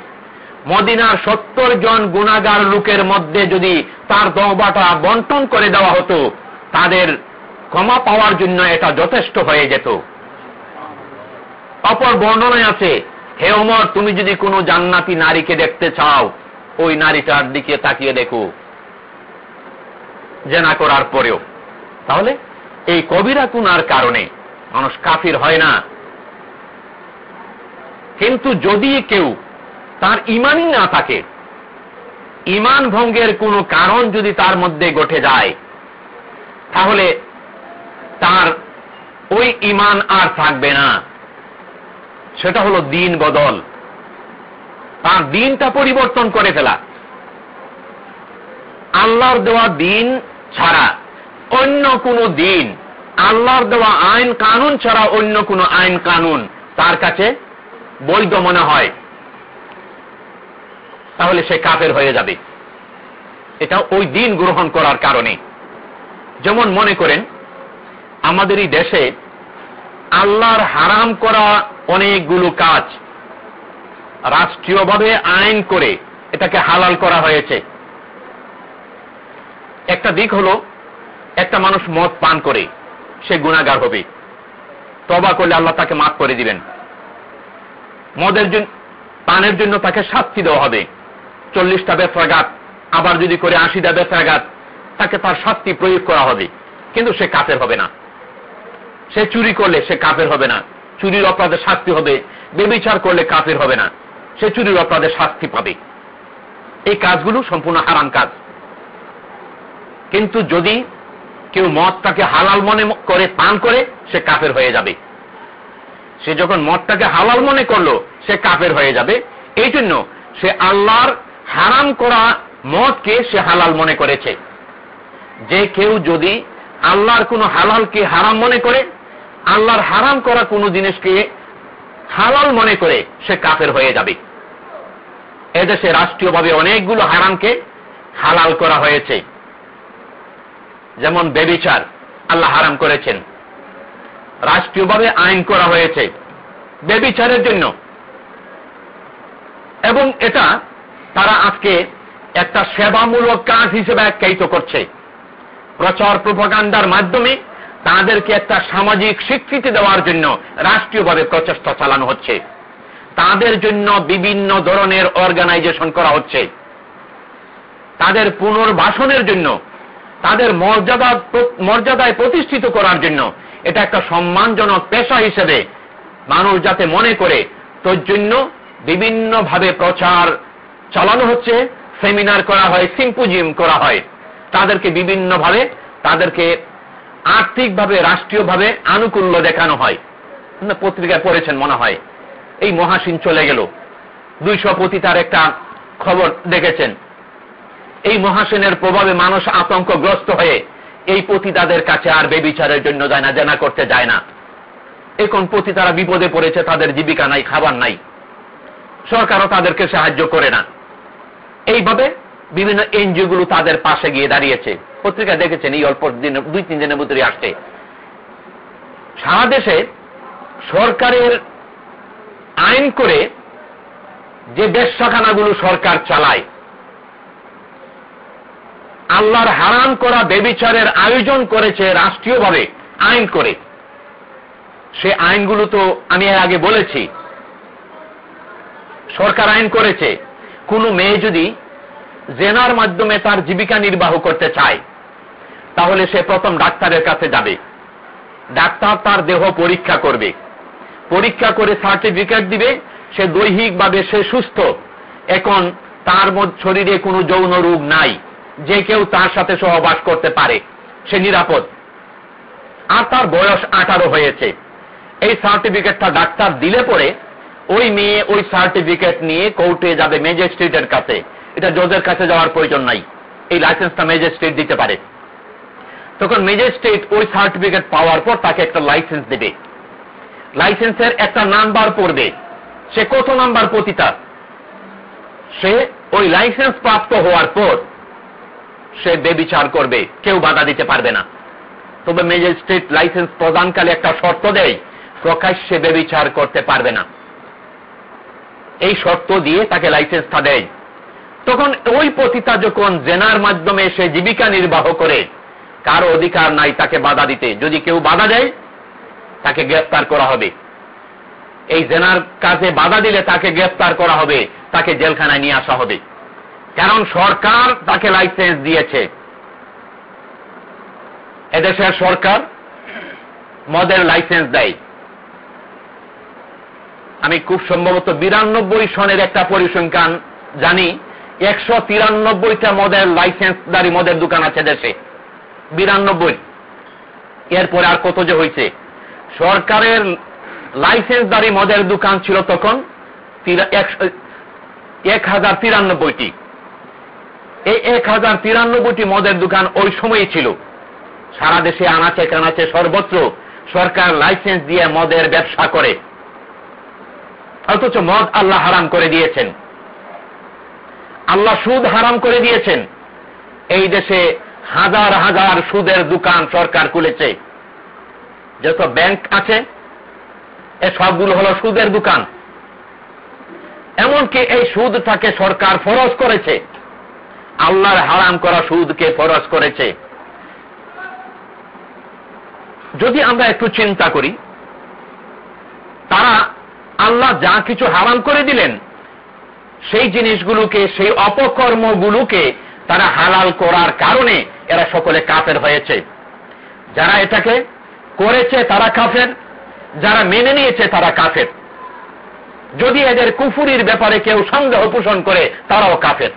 মদিনার সত্তর জন গুণাগার লোকের মধ্যে যদি তার তহবাটা বন্টন করে দেওয়া হতো, তাদের ক্ষমা পাওয়ার জন্য এটা যথেষ্ট হয়ে যেত। অপর বর্ণনায় আছে হে ওমর তুমি যদি কোনো জান্নাতি নারীকে দেখতে চাও, ওই নারীটার দিকে তাকিয়ে দেখো। জেনা করার পরেও। তাহলে এই কবিরা কুনার কারণে মানুষ কাফির হয় না। কিন্তু যদি কেউ তার ইমানই না থাকে, ইমান ভঙ্গের কোনো কারণ যদি তার মধ্যে ঘটে যায়, তাহলে তার ওই ইমান আর থাকবে না। সেটা হলো দিন বদল। তার দিনটা পরিবর্তন করে ফেলা। আল্লাহর দেওয়া দিন ছাড়া অন্য কোনো দিন। আল্লাহর দেওয়া আইন কানুন ছাড়া অন্য কোনো আইন কানুন। তার কাছে বৈধ মনে হয়। তাহলে সে কাফের হয়ে যাবে। এটা ওই দিন গ্রহণ করার কারণে। যেমন মনে করেন, আমাদের এই দেশে আল্লাহর হারাম করা অনেকগুলো কাজ। রাষ্ট্রীয়ভাবে আইন করে এটাকে হালাল করা হয়েছে। একটা দিক হলো একটা মানুষ মদ পান করে, সে গুণাগার হবে। তবা করলে আল্লাহ তাকে মাফ করে দিবেন। মদের জন্য, পানের জন্য তাকে শাস্তি দেওয়া হবে। চল্লিশটা বেফরাঘাত আবার যদি করে আশিটা বেফরাঘাত তাকে তার শাস্তি প্রয়োগ করা হবে। কিন্তু সে কাফের হবে না। সে চুরি করলে সে কাফের হবে না। চুরির অপরাধে শাস্তি হবে, বেবিচার করলে কাফের হবে না। সে চুরির অপরাধে শাস্তি পাবে। এই কাজগুলো সম্পূর্ণ হারাম কাজ। কিন্তু যদি কেউ মদটাকে হালাল মনে করে, পান করে, সে কাফের হয়ে যাবে। সে যখন মদটাকে হালাল মনে করল, সে কাফের হয়ে যাবে। এই জন্য সে আল্লাহর হারাম করা মদকে সে হালাল মনে করেছে। যে কেউ যদি আল্লাহর কোন হালালকে হারাম মনে করে, আল্লাহর হারাম করা কোন জিনিসকে হালাল মনে করে, সে কাফের হয়ে যাবে। এদেশে রাষ্ট্রীয়ভাবে অনেকগুলো হারামকে হালাল করা হয়েছে। যেমন বেবিচার আল্লাহ হারাম করেছেন। রাষ্ট্রীয়ভাবে আইন করা হয়েছে বেবিচারের জন্য। এবং এটা তারা আজকে একটা সেবামূলক কাজ হিসেবে আখ্যায়িত করছে। প্রচার প্রপাগান্ডার মাধ্যমে তাদেরকে একটা সামাজিক স্বীকৃতি দেওয়ার জন্য রাষ্ট্রীয়ভাবে প্রচেষ্টা চালানো হচ্ছে। তাদের জন্য বিভিন্ন ধরনের অর্গানাইজেশন করা হচ্ছে। তাদের পুনর্বাসনের জন্য তাদের মর্যাদা মর্যাদায় প্রতিষ্ঠিত করার জন্য এটা একটা সম্মানজনক পেশা হিসেবে মানুষ যাতে মনে করে। তোর জন্য বিভিন্নভাবে প্রচার চালানো হচ্ছে, সেমিনার করা হয়, সিম্পোজিয়াম করা হয়। তাদেরকে বিভিন্নভাবে, তাদেরকে আর্থিকভাবে, রাষ্ট্রীয়ভাবে আনুকূল্য দেখানো হয়। পত্রিকায় পড়েছেন মনে হয়। এই মহাসিন চলে গেল। দুইশো পতি তার একটা খবর দেখেছেন। এই মহাসেনের প্রভাবে মানুষ আতঙ্কগ্রস্ত হয়ে এই পতিতাদের কাছে আর বেবিচারের জন্য যায় না, জানা করতে যায় না। এখন পতি তারা বিপদে পড়েছে, তাদের জীবিকা নাই, খাবার নাই। সরকারও তাদেরকে সাহায্য করে না। এইভাবে বিভিন্ন এনজিও গুলো তাদের পাশে গিয়ে দাঁড়িয়েছে। পত্রিকা দেখেছেন, এই অল্প দিন, দুই, তিন দিনের মধ্যে আসছে। সারা দেশে সরকারের আইন করে যে বেশখানাগুলো সরকার চালায় আল্লাহর হারাম করা বেবিচারের আয়োজন করেছে রাষ্ট্রীয়ভাবে, আইন করে। সে আইনগুলো তো আমি এর আগে বলেছি। সরকার আইন করেছে। কোনো মেয়ে যদি জেনার মাধ্যমে তার জীবিকা নির্বাহ করতে চায়, তাহলে সে প্রথম ডাক্তারের কাছে যাবে। ডাক্তার তার দেহ পরীক্ষা করবে। পরীক্ষা করে সার্টিফিকেট দিবে, সে দৈহিকভাবে সে সুস্থ। এখন তার শরীরে কোনো যৌন রোগ নাই। যে কেউ তার সাথে সহবাস করতে পারে, সে নিরাপদ। আর তার বয়স আঠারো হয়েছে। এই সার্টিফিকেটটা ডাক্তার দিলে পরে ওই মেয়ে ওই সার্টিফিকেট নিয়ে কোর্টে যাবে ম্যাজিস্ট্রেটের কাছে। এটা জজের কাছে যাওয়ার প্রয়োজন নাই। এই লাইসেন্সটা ম্যাজিস্ট্রেট দিতে পারে। তখন ম্যাজিস্ট্রেট ওই সার্টিফিকেট পাওয়ার পর তাকে একটা লাইসেন্স দেবে। লাইসেন্সের একটা নাম্বার পড়বে। সে কত নাম্বার পতিতা? সে ওই লাইসেন্স প্রাপ্ত হওয়ার পর সে বেবিচার করবে, কেউ বাধা দিতে পারবে না। তবে ম্যাজিস্ট্রেট লাইসেন্স প্রদানকালে একটা শর্ত দেয়, প্রকাশ্যে বেবিচার করতে পারবে না। এই শর্ত দিয়ে তাকে লাইসেন্সটা দেয়। তখন ওই পতিতা যখন জেনার মাধ্যমে সে জীবিকা নির্বাহ করে, কারও অধিকার নাই তাকে বাধা দিতে। যদি কেউ বাধা দেয়, তাকে গ্রেফতার করা হবে। এই জেনার কাজে বাধা দিলে তাকে গ্রেফতার করা হবে, তাকে জেলখানায় নিয়ে আসা হবে। কারণ সরকার তাকে লাইসেন্স দিয়েছে। এদেশের সরকার মদের লাইসেন্স দেয়। আমি খুব সম্ভবত বিরানব্বই সনের একটা পরিসংখ্যান জানি, একশো তিরানব্বইটা মদের লাইসেন্সদারি মদের দোকান আছে দেশে। বিরানব্বই। এরপরে আর কত যে হয়েছে সরকারের লাইসেন্সদারি মদের দোকান ছিল তখন এক হাজার তিরানব্বইটি। এই এক হাজার তিরানব্বইটি মদের দোকান ওই সময়ই ছিল। সারা দেশে আনাচে কানাচে সর্বত্র সরকার লাইসেন্স দিয়ে মদের ব্যবসা করে। অথচ মদ আল্লাহ হারাম করে দিয়েছেন। আল্লাহ সুদ হারাম করে দিয়েছেন। এই দেশে হাজার হাজার সুদের দোকান সরকার খুলেছে। যত ব্যাংক আছে, এ সবগুলো হলো সুদের দোকান। এমনকি এই সুদটাকে সরকার ফরজ করেছে। আল্লাহর হারাম করা সুদকে ফরজ করেছে। যদি আমরা একটু চিন্তা করি, তারা আল্লাহ যা কিছু হারাম করে দিলেন, সেই জিনিসগুলোকে, সেই অপকর্মগুলোকে তারা হালাল করার কারণে এরা সকলে কাফের হয়েছে। যারা এটাকে করেছে তারা কাফের, যারা মেনে নিয়েছে তারা কাফের। যদি এদের কুফুরির ব্যাপারে কেউ সন্দেহ পোষণ করে, তারাও কাফের।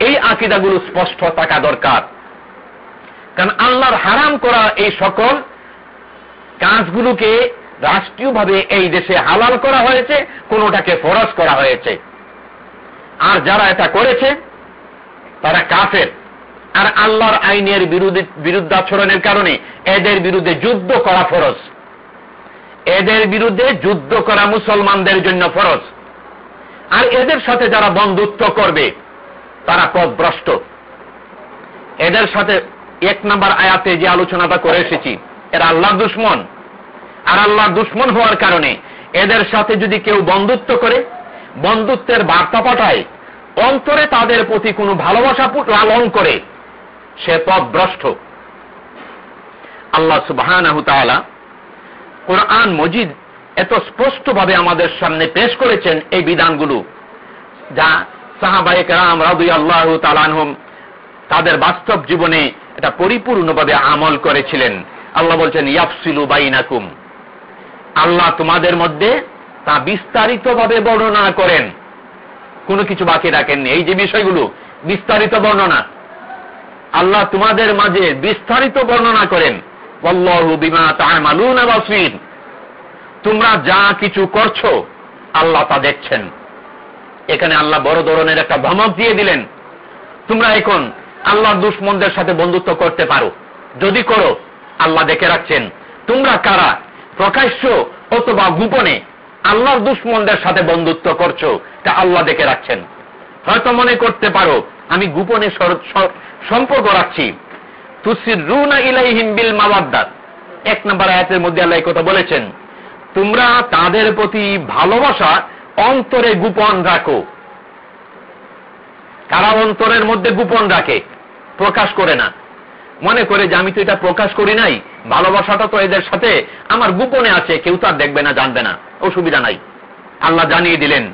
এই আকিদাগুলো স্পষ্ট থাকা দরকার। কারণ আল্লাহর হারাম করা এই সকল কাজগুলোকে রাষ্ট্রীয়ভাবে এই দেশে হালাল করা হয়েছে, কোনটাকে ফরজ করা হয়েছে। আর যারা এটা করেছে, তারা কাফের। আর আল্লাহর আইনের বিরুদ্ধাচরণের কারণে এদের বিরুদ্ধে যুদ্ধ করা ফরজ। এদের বিরুদ্ধে যুদ্ধ করা মুসলমানদের জন্য ফরজ। আর এদের সাথে যারা বন্ধুত্ব করবে তারা পথভ্রষ্ট এদের সাথে এক নম্বর আয়াতে যে আলোচনাটা করে এসেছি, এরা আল্লাহ দুশ্মন। আর আল্লাহ দুশ্মন হওয়ার কারণে এদের সাথে যদি কেউ বন্ধুত্ব করে, বন্ধুত্বের বার্তা পাঠায়, অন্তরে তাদের প্রতি কোনো ভালোবাসা লালন করে, সে পথভ্রষ্ট আল্লাহ সুবাহ কোরআন মজিদ এত স্পষ্টভাবে আমাদের সামনে পেশ করেছেন এই বিধানগুলো, যা সাহাবাহিক রাম রাদু আল্লাহ তালানহম তাদের বাস্তব জীবনে এটা পরিপূর্ণভাবে আমল করেছিলেন। আল্লাহ বলছেন, ইয়াফসিলু বাইনাকুম। আল্লাহ তোমাদের মধ্যে তা বিস্তারিতভাবে বর্ণনা করেন। কোনো কিছু বাকি রাখেননি। এই যে বিষয়গুলো, বিস্তারিত বর্ণনা। আল্লাহ তোমাদের মাঝে বিস্তারিত বর্ণনা করেন। তোমরা যা কিছু করছ, আল্লাহ তা দেখছেন। এখানে আল্লাহ বড় ধরনের একটা ধমক দিয়ে দিলেন। তোমরা এখন আল্লাহর দুশ্মনদের সাথে বন্ধুত্ব করতে পারো। যদি করো, আল্লাহ দেখে রাখছেন। তোমরা কারা? প্রকাশ্য অথবা গোপনে আল্লাহর দুশ্মনদের সাথে বন্ধুত্ব করছ, তা আল্লাহ দেখে রাখছেন। হয়তো মনে করতে পারো, আমি গোপনে সম্পর্ক রাখছি। এক নম্বর আয়াতের মধ্যে আল্লাহ কথা বলেছেন, তোমরা তাদের প্রতি ভালোবাসা অন্তরে গোপন রাখো। কারা অন্তরের মধ্যে গোপন রাখে? প্রকাশ করে না। মনে করে যে আমি তো এটা প্রকাশ করি নাই, ভালোবাসাটা তো এদের সাথে আমার গোপনে আছে, কেউ তো আর দেখবে না, জানবে না, অসুবিধা নাই। আল্লাহ জানিয়ে দিলেন,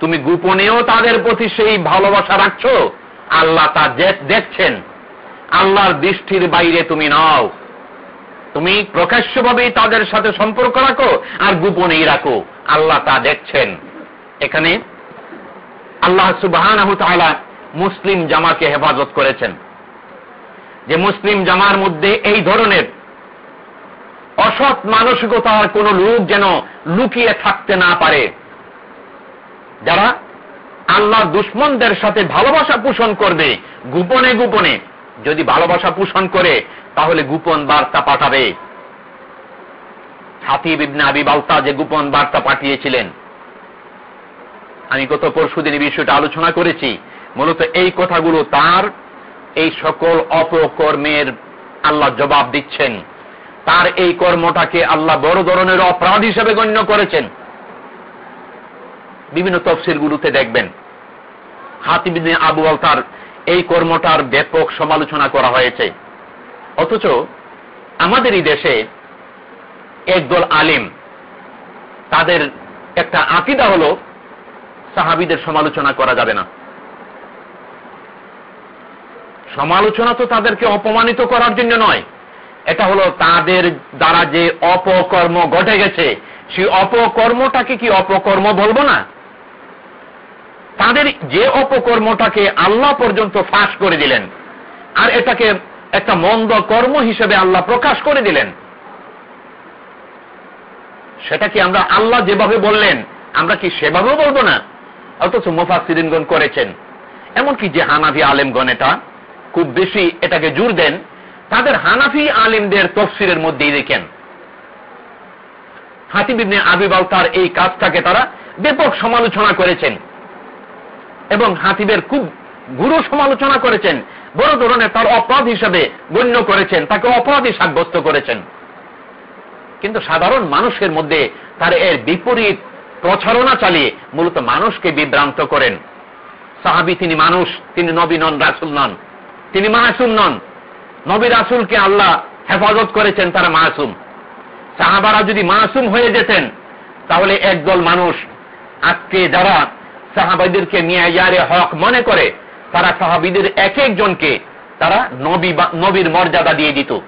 তুমি গোপনেও তাদের প্রতি সেই ভালোবাসা রাখছো, আল্লাহ তা দেখছেন। আল্লাহর দৃষ্টির বাইরে তুমি নাও। তুমি প্রকাশ্যভাবেই তাদের সাথে সম্পর্ক রাখো আর গোপনেই রাখো। আল্লাহ তা দেখছেন। এখানে আল্লাহ সুবাহ মুসলিম জামাকে হেফাজত করেছেন। যে মুসলিম জামার মধ্যে এই ধরনের অসৎ মানসিকতার কোন লোক যেন লুকিয়ে থাকতে না পারে, যারা আল্লাহ দুশ্মনদের সাথে ভালোবাসা পোষণ করবে গোপনে গোপনে। যদি ভালোবাসা পোষণ করে, তাহলে গোপন বার্তা পাঠাবে। হাতি বিবনে আবি বালতা যে গোপন বার্তা পাঠিয়েছিলেন। আমি গত পরশুদিন এই বিষয়টা আলোচনা করেছি। মূলত এই কথাগুলো তার, এই সকল অপকর্মের আল্লাহ জবাব দিচ্ছেন। তার এই কর্মটাকে আল্লাহ বড় ধরনের অপরাধ হিসেবে গণ্য করেছেন। বিভিন্ন তফসিলগুলোতে দেখবেন হাতিবিদিন আবু আলতার এই কর্মটার ব্যাপক সমালোচনা করা হয়েছে। অথচ আমাদের এই দেশে একদল আলিম। তাদের একটা আকিদা হল, সাহাবিদের সমালোচনা করা যাবে না। সমালোচনা তো তাদেরকে অপমানিত করার জন্য নয়। এটা হলো তাদের দ্বারা যে অপকর্ম ঘটে গেছে, সেই অপকর্মটাকে কি অপকর্ম বলব না? তাদের যে অপকর্মটাকে আল্লাহ পর্যন্ত ফাঁস করে দিলেন, আর এটাকে একটা মন্দ কর্ম হিসেবে আল্লাহ প্রকাশ করে দিলেন। সেটা কি আমরা আল্লাহ যেভাবে বললেন, আমরা কি সেভাবেও বলব না? অথচ মুফাসিরিনগণ করেছেন। এমনকি যে হানাভি আলেমগণ এটা, খুব বেশি এটাকে জোর দেন, তাদের হানাফি আলিমদের তফসিরের মধ্যেই দেখেন। হাতিবিবনে আবিবাল তার এই কাজটাকে তারা ব্যাপক সমালোচনা করেছেন। এবং হাতিবের খুব গুরু সমালোচনা করেছেন। বড় ধরনের তার অপরাধ হিসেবে গণ্য করেছেন, তাকে অপরাধী সাব্যস্ত করেছেন। কিন্তু সাধারণ মানুষের মধ্যে তার এর বিপরীত প্রচারণা চালিয়ে মূলত মানুষকে বিভ্রান্ত করেন। সাহাবি তিনি মানুষ, তিনি নবী নন, রাসুল নন। তিনি মাসুম নন। নবী রাসুলকে আল্লাহ হেফাজত করেছেন, তারা মাসুম। সাহাবারা যদি মাসুম হয়ে যেতেন, তাহলে একদল মানুষ আজকে যারা সাহাবাইদেরকে মিয়াজারে হক মনে করে, তারা সাহাবিদের এক একজনকে তারা নবী নবীর মর্যাদা দিয়ে দিত।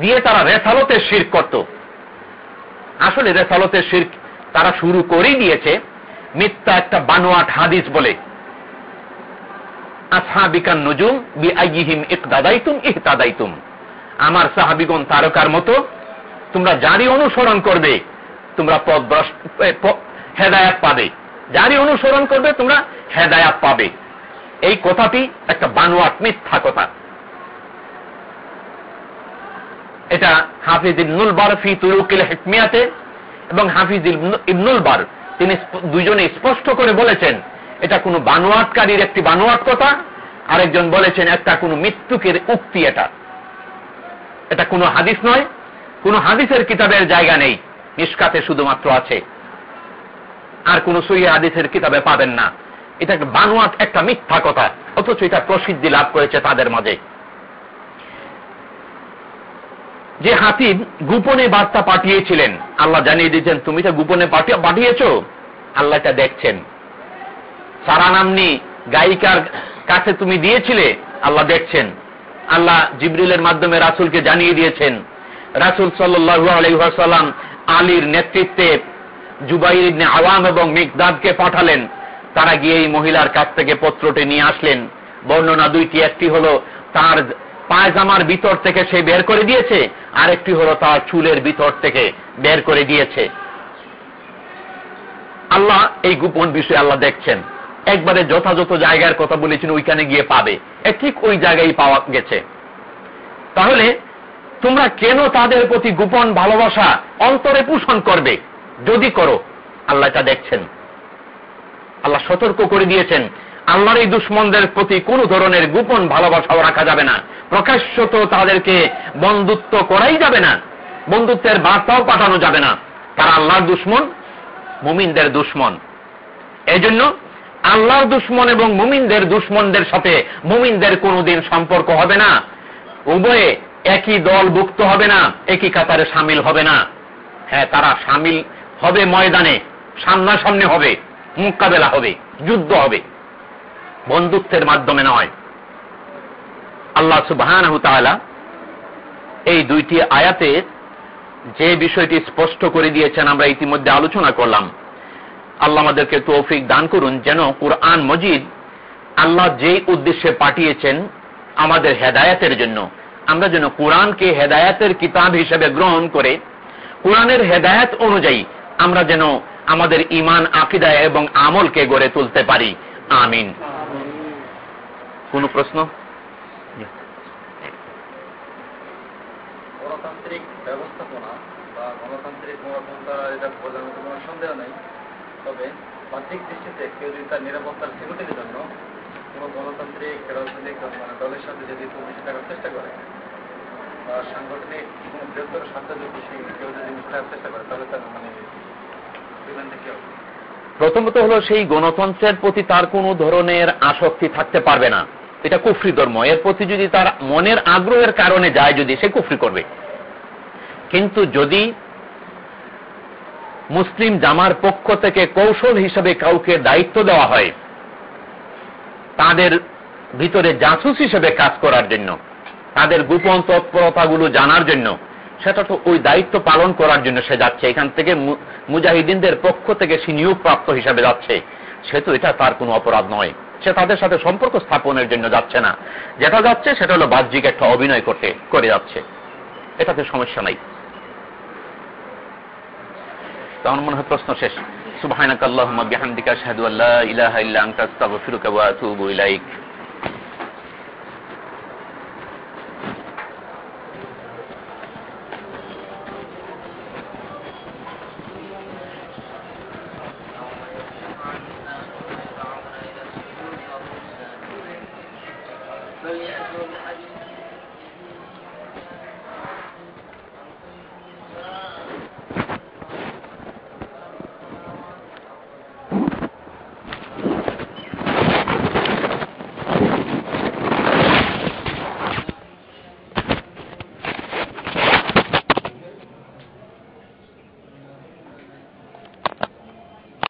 দিয়ে তারা রেসালতের শির করত। আসলে রেসালতের শির তারা শুরু করেই দিয়েছে মিথ্যা একটা বানোয়াট হাদিস বলে। আসহাবিকান নজুম বি আইহিম ইকদাদাইতুম ইহতাদাইতুম। আমার সাহাবিগণ তারকার মতো, তোমরা যারই অনুসরণ করবে, তোমরা হেদায়াত পাবে। যারই অনুসরণ করবে, তোমরা হেদায়াত পাবে। এই কথাটি একটা বানোয়াট মিথ্যা কথা। এটা হাফিজ ইবনুল বার ফি তুরুকিল হেকমিয়াতে এবং হাফিজ ইবনুল বার। তিনি দুজনে স্পষ্ট করে বলেছেন, এটা কোনো বানোয়াটকারীর একটি বানোয়াট কথা আরেকজন বলেছেন, একটা কোনো মৃত্যুকের উক্তি এটা। এটা কোনো হাদিস নয়, কোনো হাদিসের কিতাবের জায়গা নেই নিষ্কাতে শুধুমাত্র আছে। আর কোন সই হাদিসের কিতাবে পাবেন না। এটা একটা বানোয়াট, একটা মিথ্যা কথা, অথচ এটা প্রসিদ্ধি লাভ করেছে তাদের মাঝে। যে হাতিব গোপনে বার্তা পাঠিয়েছিলেন। আল্লাহ জানিয়ে দিয়েছেন, তুমি তো গোপনে পাঠিয়েছ? আল্লাহ এটা দেখছেন। সারা নামনি গায়িকার কাছে তুমি দিয়েছিলে, আল্লাহ দেখছেন। আল্লাহ জিবরিলের মাধ্যমে রাসুলকে জানিয়ে দিয়েছেন, রাসুল সাল্লু আলহাম আলীর নেতৃত্বে জুবাইর ইবনে আওয়াম এবং মিকদাদকে পাঠালেন। তারা গিয়ে এই মহিলার কাছ থেকে পত্রটি নিয়ে আসলেন। বর্ণনা দুইটি, একটি হলো তার পায়জামার ভিতর থেকে সে বের করে দিয়েছে, আরেকটি হলো তার চুলের ভিতর থেকে বের করে দিয়েছে। আল্লাহ এই গোপন বিষয়ে আল্লাহ দেখছেন। একবারে যথাযথ জায়গার কথা বলেছেন, ওইখানে গিয়ে পাবে। ঠিক ওই জায়গায় পাওয়া গেছে। তাহলে তোমরা কেন তাদের প্রতি গোপন ভালোবাসা অন্তরে পোষণ করবে? যদি করো, আল্লাহ তা দেখছেন। আল্লাহ সতর্ক করে দিয়েছেন। আল্লাহর এই দুশ্মনদের প্রতি কোন ধরনের গোপন ভালোবাসাও রাখা যাবে না। প্রকাশ্য তো তাদেরকে বন্ধুত্ব করাই যাবে না। বন্ধুত্বের বার্তাও পাঠানো যাবে না। তারা আল্লাহর দুশ্মন, মুমিনদের দুশ্মন। এজন্য আল্লাহর দুশ্মন এবং মুমিনদের দুশ্মনদের সাথে মুমিনদের কোনোদিন সম্পর্ক হবে না। উভয়ে একই দল ভুক্ত হবে না, একই কাতারে সামিল হবে না। হ্যাঁ তারা সামিল হবে ময়দানে, সামনাসামনি হবে, মোকাবেলা হবে, যুদ্ধ হবে। বন্ধুত্বের মাধ্যমে নয়। আল্লাহ সুবাহ এই দুইটি আয়াতে যে বিষয়টি স্পষ্ট করে দিয়েছেন আমরা ইতিমধ্যে আলোচনা করলাম। আল্লাহ আমাদেরকে তৌফিক দান করুন যেন কুরআন মজিদ আল্লাহ যেই উদ্দেশ্যে পাঠিয়েছেন আমাদের হেদায়াতের জন্য, আমরা যেন কোরআনকে হেদায়াতের কিতাব হিসেবে গ্রহণ করে, কোরআনের হেদায়াত অনুযায়ী আমরা যেন আমাদের ইমান আকিদায় এবং আমলকে গড়ে তুলতে পারি। আমিন। কোন প্রশ্ন? গণতান্ত্রিক ব্যবস্থাপনা বা গণতান্ত্রিক গণতন্ত্র এটা বোঝানোর কোনো সন্দেহ নেই। তবে বাহ্যিক দৃষ্টিতে কেউ যদি তার নিরাপত্তার সিকিউরিটির জন্য কোনো গণতান্ত্রিক রাজনৈতিক মানে দলের সাথে যদি প্রতিষ্ঠা করার চেষ্টা করে বা সাংগঠনিক কোনো বৃহত্তর স্বার্থ যদি কেউ যদি মিশার চেষ্টা করে তাহলে তার মানে বিধানটা কি হবে? প্রথমত হলো সেই গণতন্ত্রের প্রতি তার কোনো ধরনের আসক্তি থাকতে পারবে না। এটা কুফরি ধর্ম। এর প্রতি যদি তার মনের আগ্রহের কারণে যায় যদি সে কুফরি করবে। কিন্তু যদি মুসলিম জামার পক্ষ থেকে কৌশল হিসেবে কাউকে দায়িত্ব দেওয়া হয়, তাদের ভিতরে জাসুস হিসেবে কাজ করার জন্য, তাদের গোপন তৎপরতাগুলো জানার জন্য, সেটা তো ওই দায়িত্ব পালন করার জন্য সে যাচ্ছে। এখান থেকে মুজাহিদিনদের পক্ষ থেকে সে নিয়োগ প্রাপ্ত হিসাবে যাচ্ছে। সে তো এটা তার কোনো অপরাধ নয়। সে তাদের সাথে সম্পর্ক স্থাপনের জন্য যাচ্ছে না। যেটা যাচ্ছে, সেটা হলো বাহ্যিক একটা অভিনয় করতে, করে যাচ্ছে। এটাতে সমস্যা নাই। তখন মনে হয় প্রশ্ন শেষ। সুবহানাকাল্লাহুম্মা বিহামদিকা আশহাদু আল্লা ইলাহা ইল্লা আনতা আস্তাগফিরুকা ওয়া আতুবু ইলাইক।